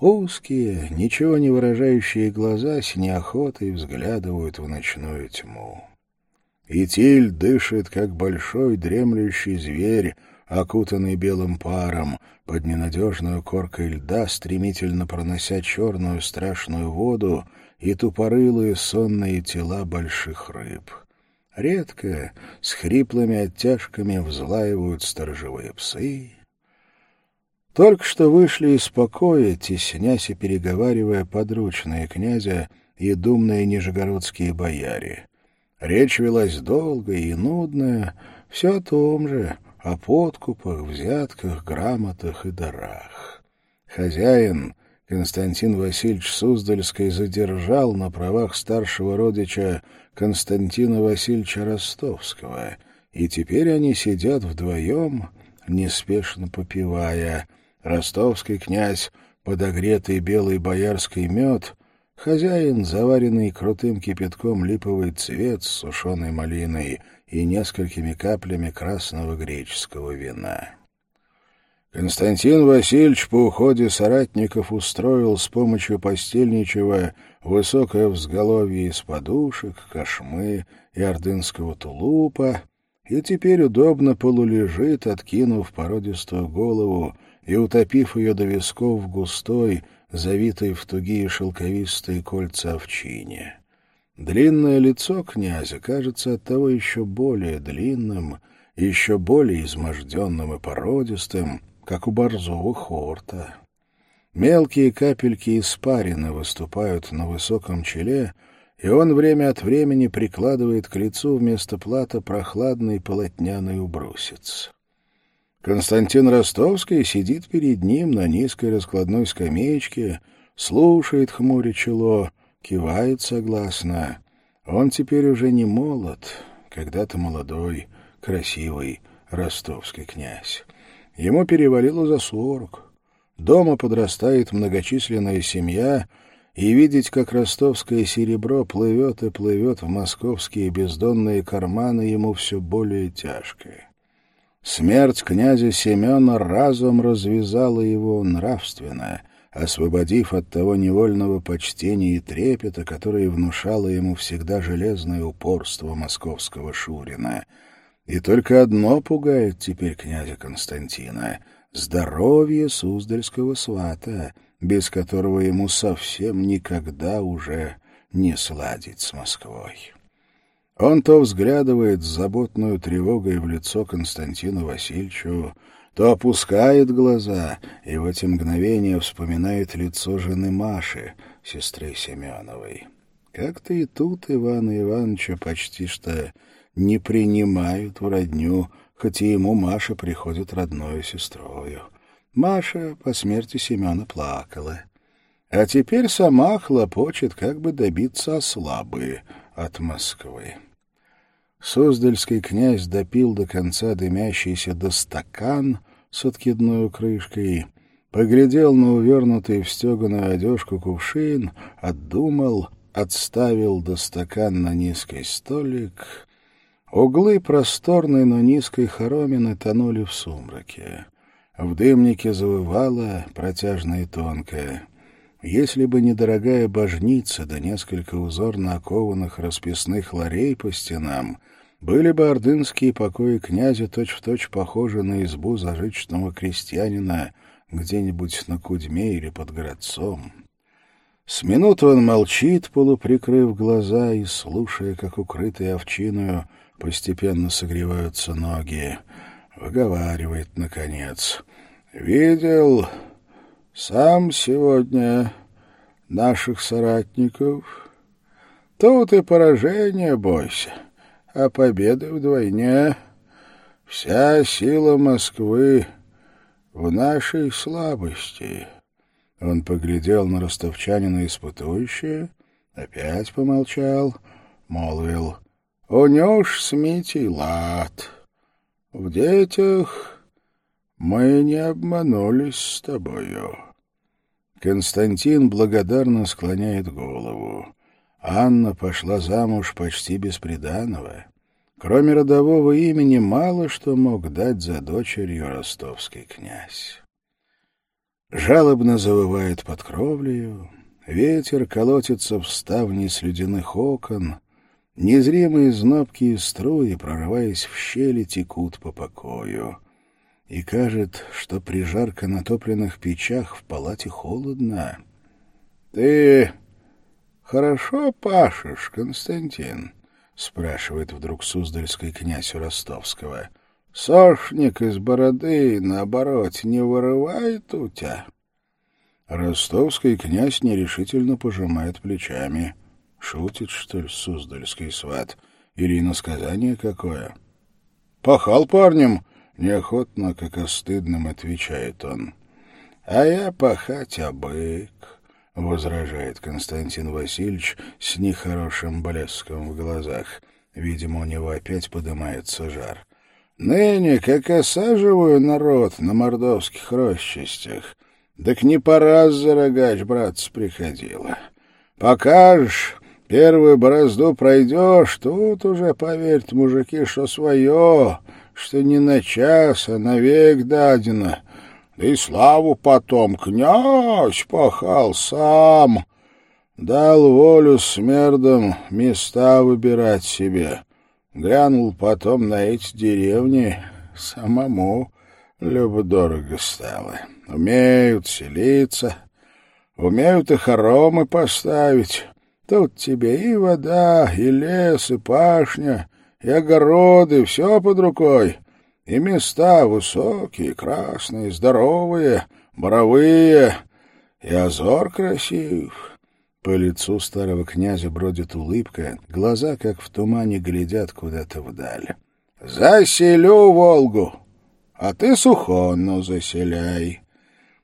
S1: Узкие, ничего не выражающие глаза с неохотой взглядывают в ночную тьму. Итиль дышит, как большой дремлющий зверь, окутанный белым паром, под ненадежную коркой льда, стремительно пронося черную страшную воду и тупорылые сонные тела больших рыб. Редко, с хриплыми оттяжками, взлаивают сторожевые псы. Только что вышли из покоя, теснясь и переговаривая подручные князя и думные нижегородские бояре. Речь велась долгая и нудная, все о том же — о подкупах, взятках, грамотах и дарах. Хозяин, Константин Васильевич Суздальский, задержал на правах старшего родича Константина Васильевича Ростовского, и теперь они сидят вдвоем, неспешно попивая. Ростовский князь, подогретый белый боярский мед, хозяин, заваренный крутым кипятком липовый цвет с сушеной малиной и несколькими каплями красного греческого вина. Константин Васильевич по уходе соратников устроил с помощью постельничего высокое взголовье из подушек, кошмы и ордынского тулупа, и теперь удобно полулежит, откинув породистую голову и утопив ее до висков густой, завитой в тугие шелковистые кольца овчине. Длинное лицо князя кажется оттого еще более длинным, еще более изможденным и породистым, как у борзого хорта. Мелкие капельки испарины выступают на высоком челе, и он время от времени прикладывает к лицу вместо плата прохладный полотняный убрусец. Константин Ростовский сидит перед ним на низкой раскладной скамеечке, слушает хмуря чело, кивает согласно. Он теперь уже не молод, когда-то молодой, красивый ростовский князь. Ему перевалило за сорок. Дома подрастает многочисленная семья, и видеть, как ростовское серебро плывет и плывет в московские бездонные карманы, ему все более тяжкое. Смерть князя Семена разом развязала его нравственно, освободив от того невольного почтения и трепета, которое внушало ему всегда железное упорство московского Шурина. И только одно пугает теперь князя Константина — здоровье суздальского свата, без которого ему совсем никогда уже не сладить с Москвой. Он то взглядывает с заботной тревогой в лицо Константину Васильевичу, то опускает глаза и в эти мгновения вспоминает лицо жены Маши, сестры Семеновой. Как-то и тут Ивана Ивановича почти что не принимают в родню, хоть и ему Маша приходит родной сестрою. Маша по смерти Семена плакала. А теперь сама хлопочет, как бы добиться ослабы от Москвы. Суздальский князь допил до конца дымящийся достакан с откидной крышкой, поглядел на увернутый в стеганую одежку кувшин, отдумал, отставил достакан на низкий столик. Углы просторной, но низкой хоромины тонули в сумраке. В дымнике завывало протяжно и тонко. Если бы не дорогая божница да несколько узорно окованных расписных ларей по стенам, были бы ордынские покои князя точь-в-точь точь похожи на избу зажиточного крестьянина где-нибудь на Кудьме или под Городцом. С минуты он молчит, полуприкрыв глаза и слушая, как укрытые овчиною постепенно согреваются ноги. Выговаривает, наконец. «Видел сам сегодня наших соратников. Тут и поражение бойся» а победы вдвойне. Вся сила Москвы в нашей слабости. Он поглядел на ростовчанина испытующее, опять помолчал, молвил. «Унешь с Митей лад. В детях мы не обманулись с тобою». Константин благодарно склоняет голову. Анна пошла замуж почти без приданого. Кроме родового имени мало что мог дать за дочерью ростовский князь. Жалобно завывает под кровлею, ветер колотится в ставни слюдяных окон, незримые знобкие струи, прорываясь в щели, текут по покою. И кажет, что при жарко натопленных печах в палате холодно. — Ты «Хорошо пашешь, Константин?» — спрашивает вдруг Суздальский князь у Ростовского. «Сошник из бороды, наоборот, не вырывает у тебя?» Ростовский князь нерешительно пожимает плечами. Шутит, что ли, Суздальский сват? Или иносказание какое? «Пахал парнем!» — неохотно, как остыдным, отвечает он. а я пахать обык, — возражает Константин Васильевич с нехорошим блеском в глазах. Видимо, у него опять поднимается жар. Ныне, как осаживаю народ на мордовских рощистях, так не по раз за рогач, братцы, приходила. Покажешь, первую борозду пройдешь, тут уже, поверьте, мужики, что свое, что не на час, а навек дадено. Да и славу потом князь пахал сам, дал волю смердам места выбирать себе. Глянул потом на эти деревни, самому любо-дорого стало. Умеют селиться, умеют и хоромы поставить. Тут тебе и вода, и лес, и пашня, и огороды, все под рукой. И места высокие, красные, здоровые, боровые, и озор красив. По лицу старого князя бродит улыбка, глаза, как в тумане, глядят куда-то вдаль. «Заселю Волгу, а ты Сухонну заселяй.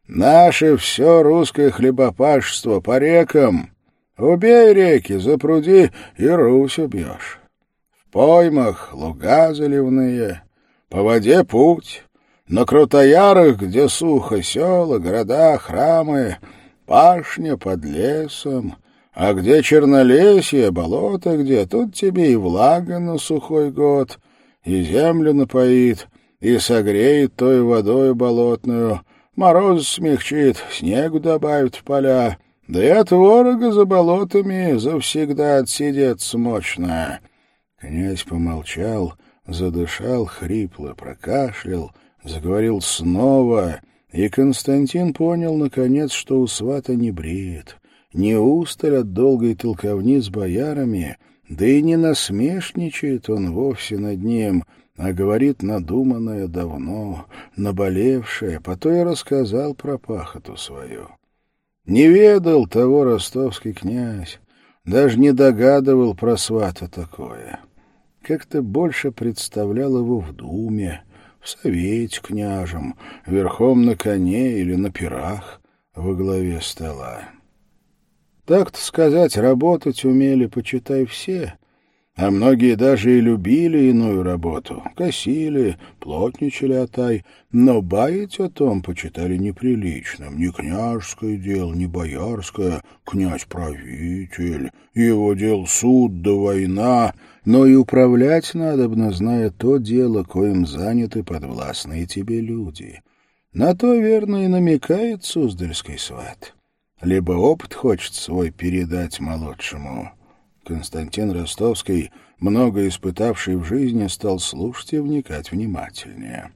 S1: Наше все русское хлебопашество по рекам. Убей реки, запруди, и Русь убьешь. Поймах луга заливные, по воде путь». На Крутоярах, где сухо, села, города, храмы, пашня под лесом, а где чернолесье, болото где, тут тебе и влага на сухой год, и землю напоит, и согреет той водой болотную, мороз смягчит, снегу добавит в поля, да и от ворога за болотами завсегда отсидеться мощно. Князь помолчал, задышал хрипло, прокашлял, заговорил снова — и Константин понял, наконец, что у свата не бреет, не усталь от долгой толковни с боярами, да и не насмешничает он вовсе над ним, а говорит надуманное давно, наболевшее, по то и рассказал про пахоту свою. Не ведал того ростовский князь, даже не догадывал про свата такое. Как-то больше представлял его в думе, в совете княжем, верхом на коне или на пирах во главе стола. Так-то сказать, работать умели, почитай, все, а многие даже и любили иную работу, косили, плотничали отай, но баять о том почитали неприличным, не княжское дело, не боярское, князь-правитель, его дел суд да война — но и управлять надобно, зная то дело, коим заняты подвластные тебе люди. На то, верно, и намекает Суздальский сват. Либо опыт хочет свой передать молодшему. Константин Ростовский, много испытавший в жизни, стал слушать и вникать внимательнее.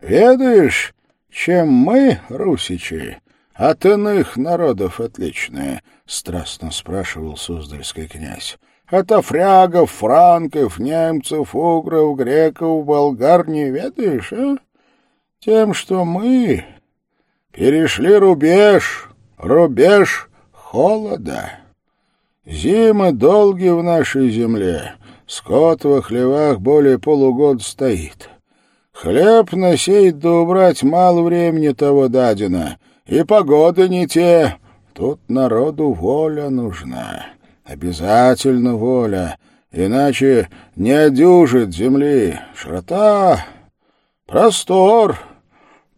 S1: «Ведаешь, чем мы, русичи, от иных народов отличные?» — страстно спрашивал Суздальский князь. Это фрягов, франков, немцев, угров, греков, болгар не ведаешь, а? Тем, что мы перешли рубеж, рубеж холода. Зимы долгие в нашей земле, скот во хлевах более полугода стоит. Хлеб насеять да убрать мало времени того дадено, и погоды не те, тут народу воля нужна». Обязательно воля, иначе не одюжит земли. Широта, простор.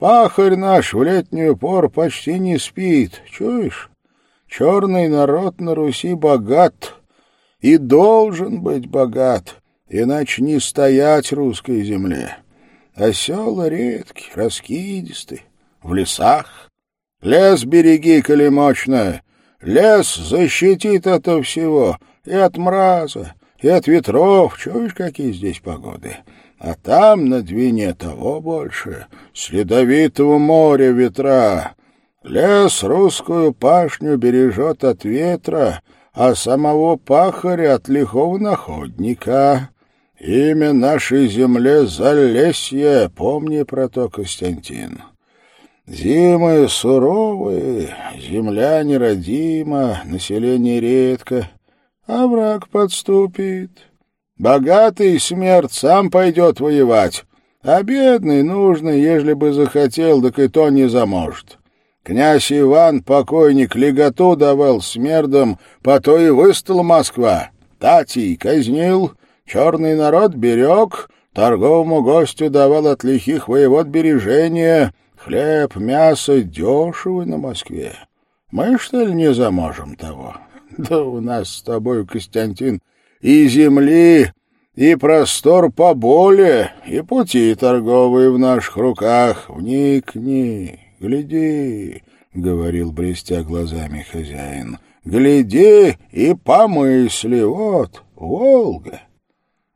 S1: Пахарь наш в летнюю пор почти не спит. Чуешь? Черный народ на Руси богат и должен быть богат, иначе не стоять русской земле. А села редкие, раскидисты, в лесах. Лес береги, коли мощно, Лес защитит от всего, и от мраза, и от ветров. Чуешь, какие здесь погоды? А там, на Двине, того больше. Следовитого моря ветра. Лес русскую пашню бережет от ветра, а самого пахаря от лихого находника. Имя нашей земле Залесье, помни про то, Константин. Зимы суровые, земля неродима, население редко, а враг подступит. Богатый смерть сам пойдет воевать, а бедный, нужный, ежели бы захотел, так и то не заможет. Князь Иван, покойник, леготу давал смердом, по то и выстал Москва. Татей казнил, черный народ берег, торговому гостю давал от лихих воевод бережения, хлеб, мясо дешево на Москве. Мы, что ли, не заможем того? (laughs) Да у нас с тобой, Константин, и земли, и простор поболее, и пути торговые в наших руках. Вникни, гляди, — говорил, блестя глазами хозяин, — гляди и помысли, вот, Волга.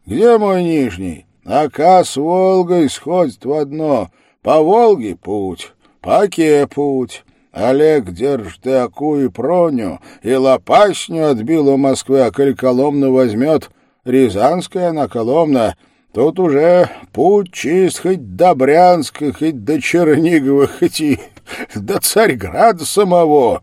S1: Где мой нижний? Ака с Волгой сходит в одно. По Волге путь, по Оке путь. Олег держит и Аку, и Проню, и Лопасню отбил у Москвы, а коль Коломну возьмет, Рязанская она Коломна, тут уже путь чист хоть до Брянска, хоть до Чернигова, хоть и до Царьграда самого.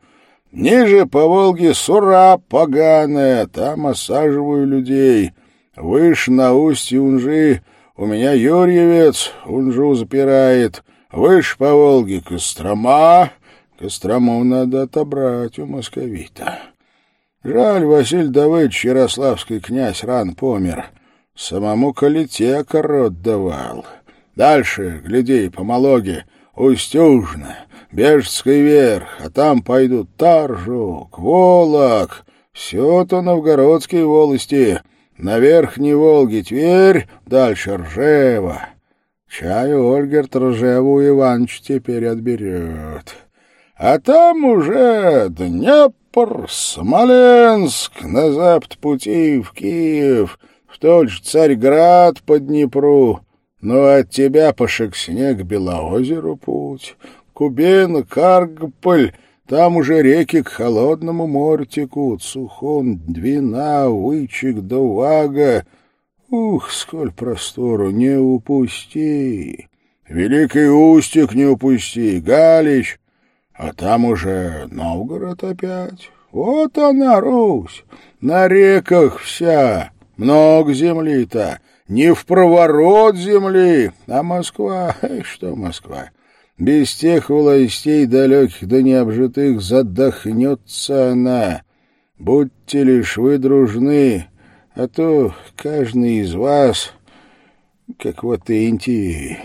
S1: Ниже по Волге Сура поганая, там осаживаю людей. Выше на устье Унжи у меня Юрьевец Унжу запирает. Выше по Волге Кострома, Кострому надо отобрать у московита. Жаль, Василий Давыдович, ярославский князь, ран помер. Самому Калите корот давал. Дальше, гляди, по Малоге, Устюжно, Бежецкий верх, а там пойдут Таржук, Волок, все-то новгородские волости, на верхней Волге Тверь, дальше Ржева. Чаю Ольгерт Ржеву Иванович теперь отберет. А там уже Днепр, Смоленск, на запад пути в Киев, в тот же Царьград по Днепру, ну, от тебя по Шексне к Белоозеру путь, Кубен, Каргополь, там уже реки к холодному морю текут, Сухон, Двина, Вычек да Увага. Ух, сколь простору, не упусти! Великий Устик не упусти, Галич, а там уже Новгород опять. Вот она, Русь, на реках вся, много земли-то, не в проворот земли, а Москва, что Москва? Без тех властей далеких да необжитых задохнется она. Будьте лишь вы дружны, а то каждый из вас, как вот инти.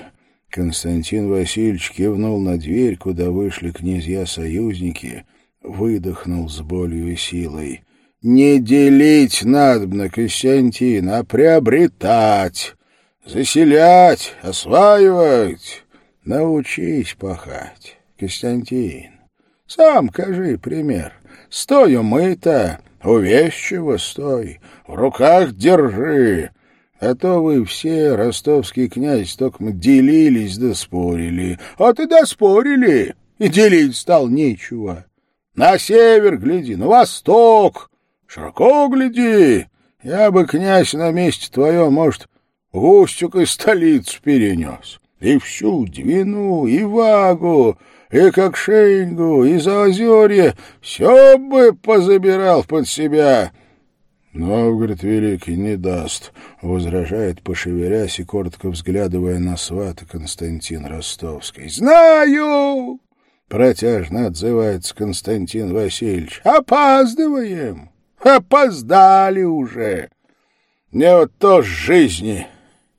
S1: Константин Васильевич кивнул на дверь, куда вышли князья-союзники, выдохнул с болью и силой. Не делить надобно, Константин, а приобретать, заселять, осваивать. Научись пахать, Константин. Сам кажи пример. Стой умыто, увещиво стой, в руках держи. А то вы все, ростовский князь, только делились да спорили. А ты да спорили, и делить стал нечего. На север гляди, на восток, Широко гляди, я бы, князь, на месте твоем, может, Устюг и столицу перенес. И всю Двину, и Вагу, и Кокшеньгу, и Заозерье все бы позабирал под себя. Новгород Великий не даст, — возражает, пошевелясь и коротко взглядывая на свата Константин Ростовский. — Знаю! — протяжно отзывается Константин Васильевич. — Опаздываем! — Опоздали уже. Мне вот тоже жизни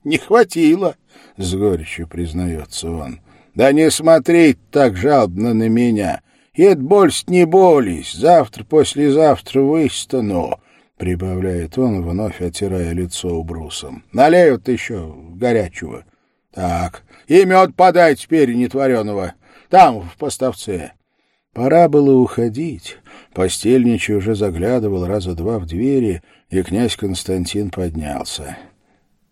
S1: не хватило, — с горечью признается он. Да не смотреть так жалобно на меня. Ед больше не болись, завтра-послезавтра выстану, — прибавляет он, вновь отирая лицо убрусом. — Налеют еще горячего. — Так, и мед подай теперь нетвареного. Там, в поставце. Пора было уходить. Постельничий уже заглядывал раза два в двери, и князь Константин поднялся.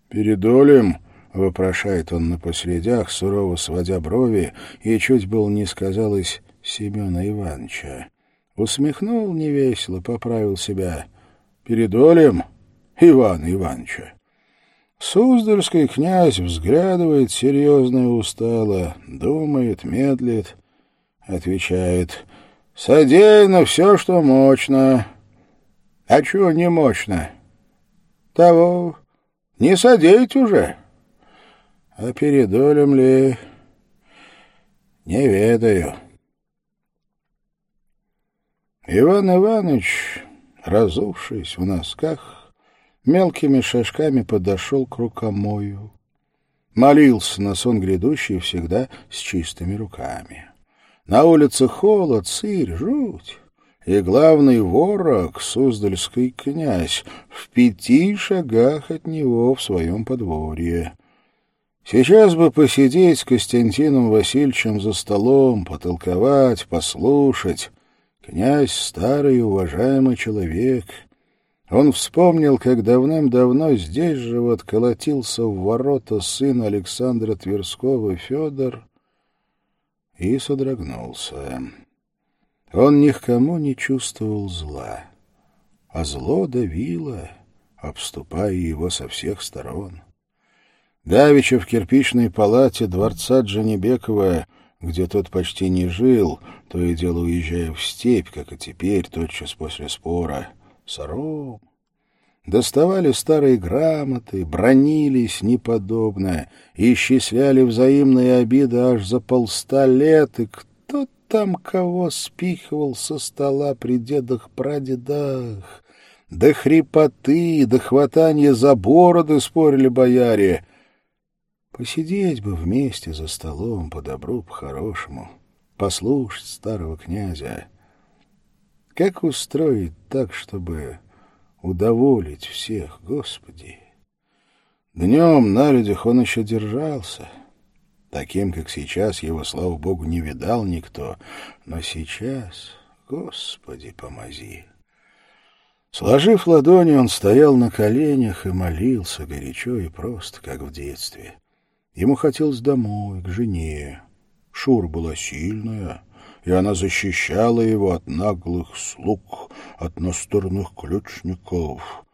S1: «Передолем?» — вопрошает он на последях, сурово сводя брови, и чуть был не сказалось Семена Ивановича. Усмехнул невесело, поправил себя. «Передолем Ивана Ивановича?» Суздальский князь взглядывает серьезно и устало, думает, медлит, отвечает «Содеяно все, что мощно». «А чего не мощно?» «Того не содеять уже». «А передолем ли?» «Не ведаю». Иван Иванович, разувшись в носках, мелкими шажками подошел к рукомою. Молился на сон грядущий всегда с чистыми руками. На улице холод, сырь, жуть. И главный ворог, Суздальский князь, в пяти шагах от него в своем подворье. Сейчас бы посидеть с Константином Васильевичем за столом, потолковать, послушать. Князь — старый уважаемый человек — он вспомнил, как давным-давно здесь же вот колотился в ворота сын Александра Тверского Федор и содрогнулся. Он ни к кому не чувствовал зла, а зло давило, обступая его со всех сторон. Давича в кирпичной палате дворца Джанибекова, где тот почти не жил, то и дело уезжая в степь, как и теперь, тотчас после спора — сором. Доставали старые грамоты, бронились неподобно, исчисляли взаимные обиды аж за полста лет, и кто там кого спихивал со стола при дедах-прадедах. До хрипоты, до хватания за бороды спорили бояре. Посидеть бы вместе за столом по добру, по-хорошему, послушать старого князя — как устроить так, чтобы удоволить всех, Господи? Днем на людях он еще держался. Таким, как сейчас, его, слава богу, не видал никто. Но сейчас, Господи, помози. Сложив ладони, он стоял на коленях и молился горячо и просто, как в детстве. Ему хотелось домой, к жене. Шур была сильная, и она защищала его от наглых слуг, от настырных ключников.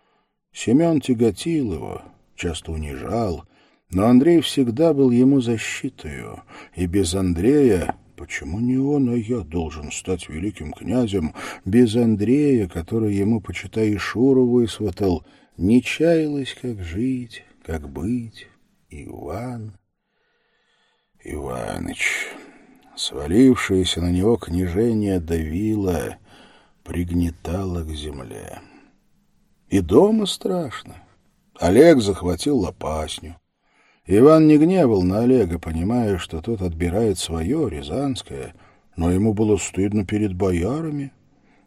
S1: Семен тяготил его, часто унижал, но Андрей всегда был ему защитою, и без Андрея Почему не он, а я должен стать великим князем? Без Андрея, который ему, почитай, и Шуру высватал, не чаялось, как жить, как быть. Иван... Иваныч... Свалившееся на него княжение давило, пригнетало к земле. И дома страшно. Олег захватил лопасню. Иван не гневал на Олега, понимая, что тот отбирает свое, рязанское, но ему было стыдно перед боярами.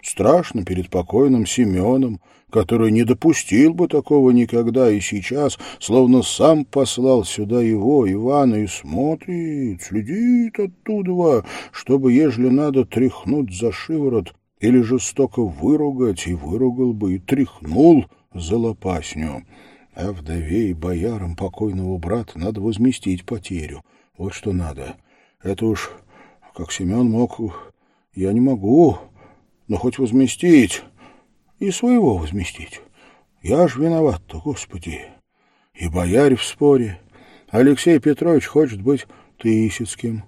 S1: Страшно перед покойным Семеном, который не допустил бы такого никогда и сейчас, словно сам послал сюда его, Ивана, и смотрит, следит оттуда, чтобы, ежели надо, тряхнуть за шиворот или жестоко выругать, и выругал бы, и тряхнул за лопасню. А вдове и боярам покойного брата надо возместить потерю. Вот что надо. Это уж, как Семен мог, я не могу но хоть возместить и своего возместить. Я ж виноват-то, Господи. И боярь в споре. Алексей Петрович хочет быть Тысяцким.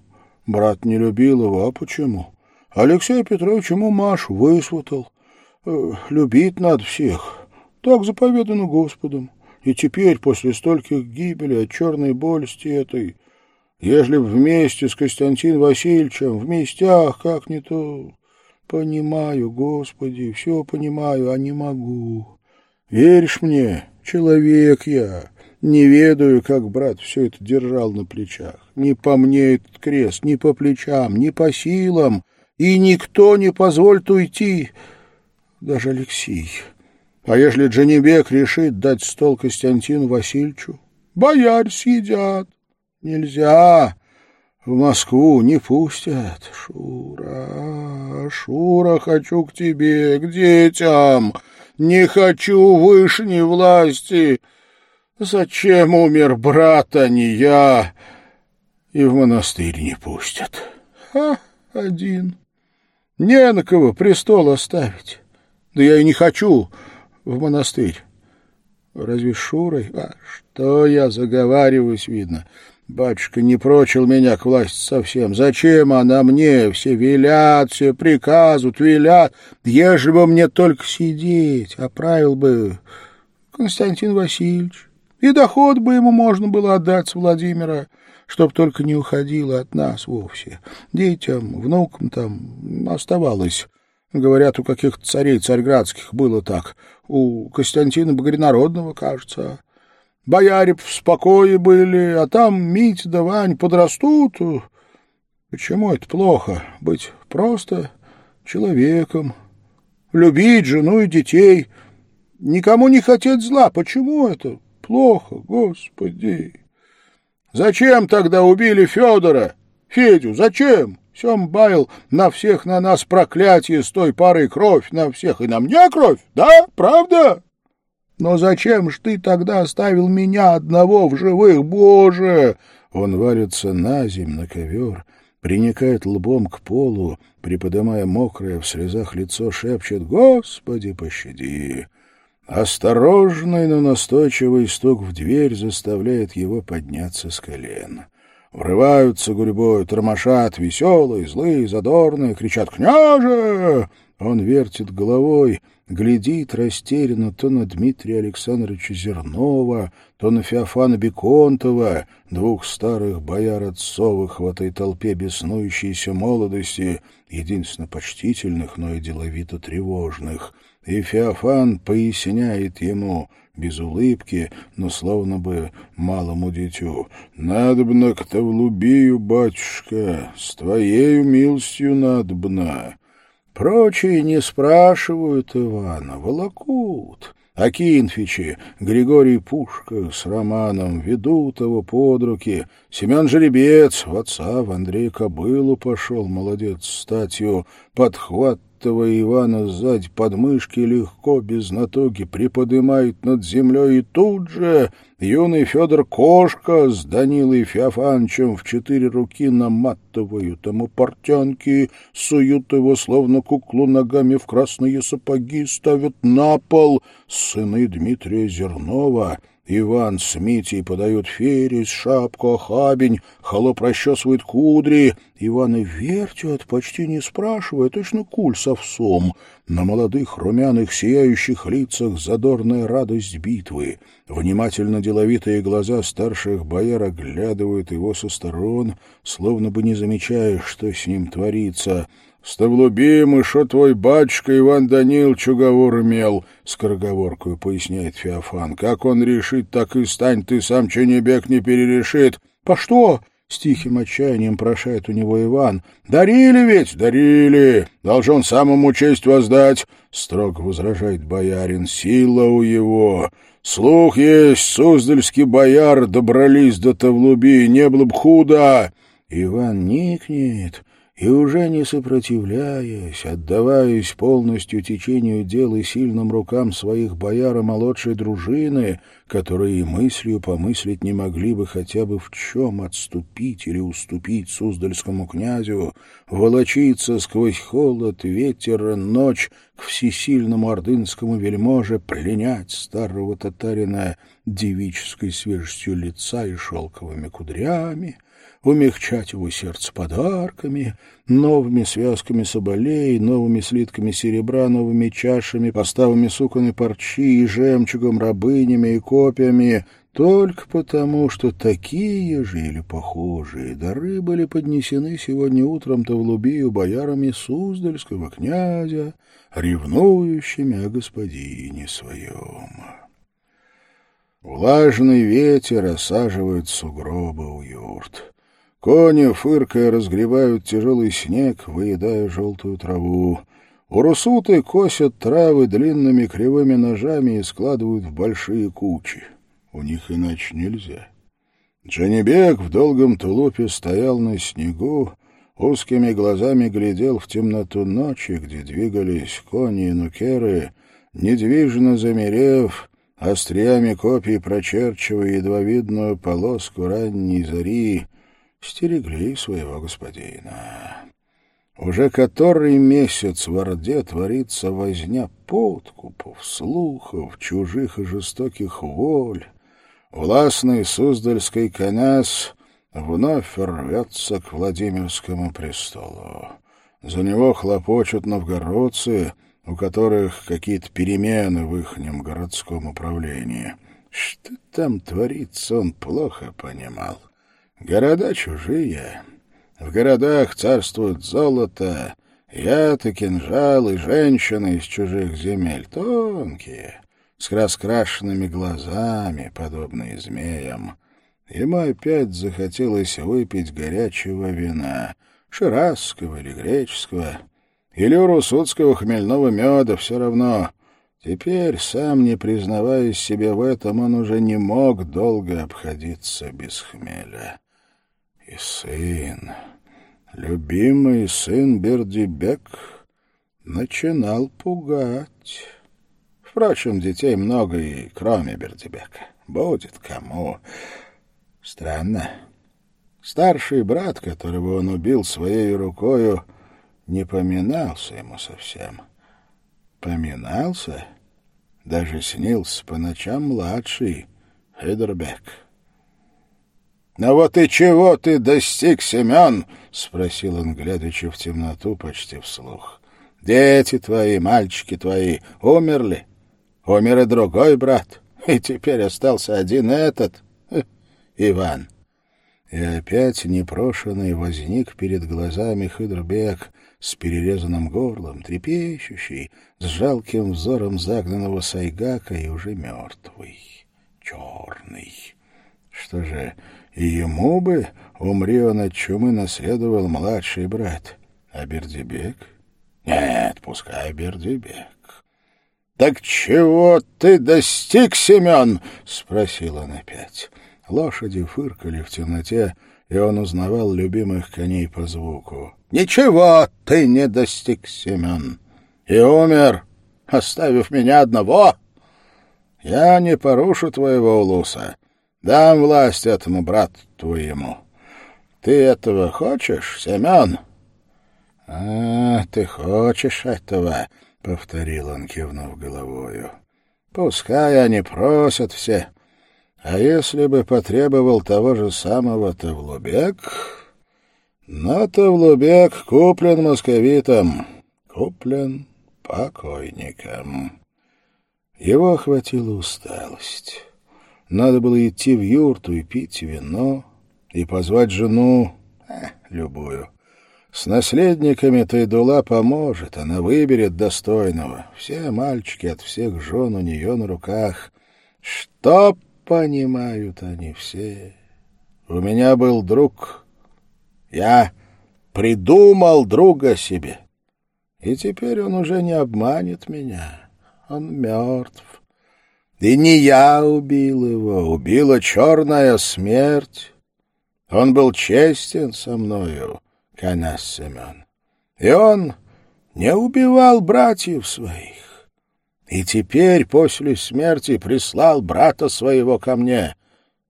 S1: Брат не любил его, а почему? Алексей Петрович ему Машу высватал. Э, любить надо всех. Так заповедано Господом. И теперь, после стольких гибелей от черной болести этой, ежели вместе с Константином Васильевичем, в местях, как не то... Понимаю, Господи, все понимаю, а не могу. Веришь мне, человек я, не ведаю, как брат все это держал на плечах. Не по мне этот крест, не по плечам, не по силам, и никто не позволит уйти, даже Алексей. А ежели Джанибек решит дать стол Константину Васильевичу, боярь съедят. Нельзя, в Москву не пустят. Шура, Шура, хочу к тебе, к детям. Не хочу вышней власти. Зачем умер брат, а не я? И в монастырь не пустят. А, один. Не на кого престол оставить. Да я и не хочу в монастырь. Разве Шурой? А что я заговариваюсь, видно. Батюшка не прочил меня к власти совсем. Зачем она мне? Все велят, все приказывают, велят. Ежели бы мне только сидеть, оправил бы Константин Васильевич. И доход бы ему можно было отдать с Владимира, чтоб только не уходило от нас вовсе. Детям, внукам там оставалось Говорят, у каких-то царей царьградских было так. У Константина Богороднородного, кажется. Бояре в спокое были, а там Мить да Вань подрастут. Почему это плохо? Быть просто человеком, любить жену и детей, никому не хотеть зла. Почему это плохо, Господи? Зачем тогда убили Федора? Федю, зачем? Сем баял на всех на нас проклятие с той парой кровь на всех, и на мне кровь, да, правда? Но зачем ж ты тогда оставил меня одного в живых, Боже? Он валится на земь, на ковер, приникает лбом к полу, приподнимая мокрое в слезах лицо, шепчет «Господи, пощади!». Осторожный, но настойчивый стук в дверь заставляет его подняться с колен. Врываются гурьбой, тормошат, веселые, злые, задорные, кричат «Княже!». Он вертит головой, глядит растерянно то на Дмитрия Александровича Зернова, то на Феофана Беконтова, двух старых бояр отцовых в этой толпе беснующейся молодости, единственно почтительных, но и деловито тревожных. И Феофан поясняет ему — без улыбки, но словно бы малому дитю. «Надобно к Тавлубию, батюшка, с твоею милостью надобно». Прочие не спрашивают Ивана, волокут. Акинфичи, Григорий Пушка с Романом ведут его под руки. Семен Жеребец в отца, в Андрея Кобылу пошел, молодец, статью, подхват этого Ивана сзади подмышки легко, без натуги, приподымает над землей, и тут же юный Федор Кошка с Данилой Феофанчем в четыре руки наматывают ему портянки, суют его, словно куклу, ногами в красные сапоги, ставят на пол. Сыны Дмитрия Зернова — Иван с Митей подают фересь, шапку, охабень, холоп расчесывает кудри. Иван и вертят, почти не спрашивая, точно куль с овсом. На молодых румяных сияющих лицах задорная радость битвы. Внимательно деловитые глаза старших бояр оглядывают его со сторон, словно бы не замечая, что с ним творится — Ставлубим, и шо твой батюшка Иван Данилович уговор имел, — скороговоркую поясняет Феофан. Как он решит, так и стань, ты сам бег не перерешит. — По что? — с тихим отчаянием прошает у него Иван. — Дарили ведь, дарили. Должен самому честь воздать, — строго возражает боярин. — Сила у его. Слух есть, суздальский бояр добрались до Тавлуби, не было б худо. Иван никнет, и уже не сопротивляясь, отдаваясь полностью течению дел и сильным рукам своих бояр и молодшей дружины, которые и мыслью помыслить не могли бы хотя бы в чем отступить или уступить Суздальскому князю, волочиться сквозь холод, ветер, ночь к всесильному ордынскому вельможе, пленять старого татарина девической свежестью лица и шелковыми кудрями, умягчать его сердце подарками, новыми связками соболей, новыми слитками серебра, новыми чашами, поставами суконной парчи и жемчугом, рабынями и копьями, только потому, что такие же или похожие дары были поднесены сегодня утром-то в Лубию боярами Суздальского князя, ревнующими о господине своем. Влажный ветер осаживает сугробы у юрт. Кони, фыркая, разгребают тяжелый снег, выедая желтую траву. Урусуты косят травы длинными кривыми ножами и складывают в большие кучи. У них иначе нельзя. Джанибек в долгом тулупе стоял на снегу, узкими глазами глядел в темноту ночи, где двигались кони и нукеры, недвижно замерев, остриями копий прочерчивая едва видную полоску ранней зари, стерегли своего господина. Уже который месяц в Орде творится возня подкупов, слухов, чужих и жестоких воль. Властный Суздальский князь вновь рвется к Владимирскому престолу. За него хлопочут новгородцы, у которых какие-то перемены в ихнем городском управлении. Что там творится, он плохо понимал. Города чужие. В городах царствует золото, Я-то кинжал и женщины из чужих земель тонкие, с раскрашенными глазами, подобные змеям. Ему опять захотелось выпить горячего вина, ширасского или греческого, или урусутского хмельного меда, все равно. Теперь, сам не признаваясь себе в этом, он уже не мог долго обходиться без хмеля. И сын, любимый сын Бердибек, начинал пугать. Впрочем, детей много и кроме Бердибека. Будет кому. Странно. Старший брат, которого он убил своей рукою, не поминался ему совсем. Поминался? Даже снился по ночам младший Хедербек. «Ну вот и чего ты достиг, Семен?» — спросил он, глядячи в темноту почти вслух. «Дети твои, мальчики твои умерли?» Умер и другой брат, и теперь остался один этот, Иван. И опять непрошенный возник перед глазами Хыдрбек с перерезанным горлом, трепещущий, с жалким взором загнанного сайгака и уже мертвый, черный. Что же, и ему бы, умри он от чумы, наследовал младший брат. А Бердибек? Нет, пускай Бердибек. «Так чего ты достиг, Семен?» — спросил он опять. Лошади фыркали в темноте, и он узнавал любимых коней по звуку. «Ничего ты не достиг, Семен, и умер, оставив меня одного. Я не порушу твоего улуса, дам власть этому брату твоему. Ты этого хочешь, Семен?» «А, ты хочешь этого?» — повторил он, кивнув головою. «Пускай они просят все. А если бы потребовал того же самого Тавлубек...» Но Тавлубек куплен московитом, куплен покойником. Его охватила усталость. Надо было идти в юрту и пить вино, и позвать жену, э, любую, с наследниками Тайдула поможет, она выберет достойного. Все мальчики от всех жен у нее на руках. Что понимают они все? У меня был друг. Я придумал друга себе. И теперь он уже не обманет меня. Он мертв. И не я убил его, убила черная смерть. Он был честен со мною. Канас Семен. И он не убивал братьев своих. И теперь, после смерти, прислал брата своего ко мне,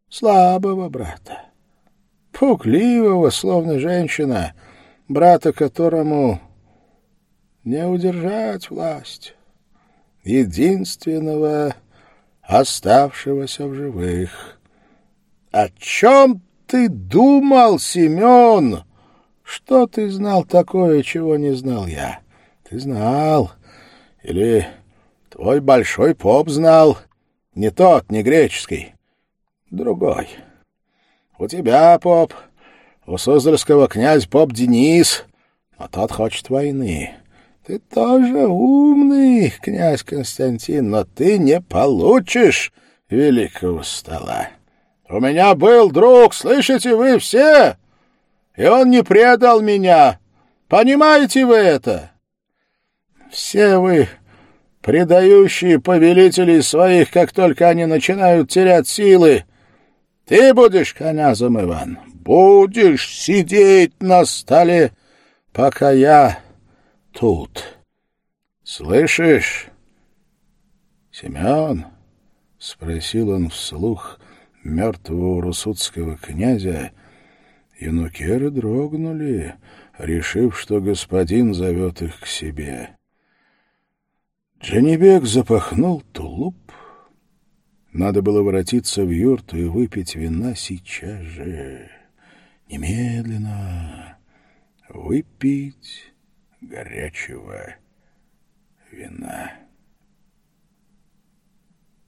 S1: слабого брата, пугливого, словно женщина, брата которому не удержать власть, единственного оставшегося в живых. — О чем ты думал, Семен? Что ты знал такое, чего не знал я? Ты знал. Или твой большой поп знал. Не тот, не греческий. Другой. У тебя поп, у Суздальского князь поп Денис, а тот хочет войны. Ты тоже умный, князь Константин, но ты не получишь великого стола. У меня был друг, слышите вы все? и он не предал меня. Понимаете вы это? Все вы, предающие повелителей своих, как только они начинают терять силы, ты будешь князем, Иван, будешь сидеть на столе, пока я тут. Слышишь? Семен, — спросил он вслух мертвого русудского князя, — Янукеры дрогнули, решив, что господин зовет их к себе. Джанибек запахнул тулуп. Надо было воротиться в юрту и выпить вина сейчас же. Немедленно выпить горячего вина.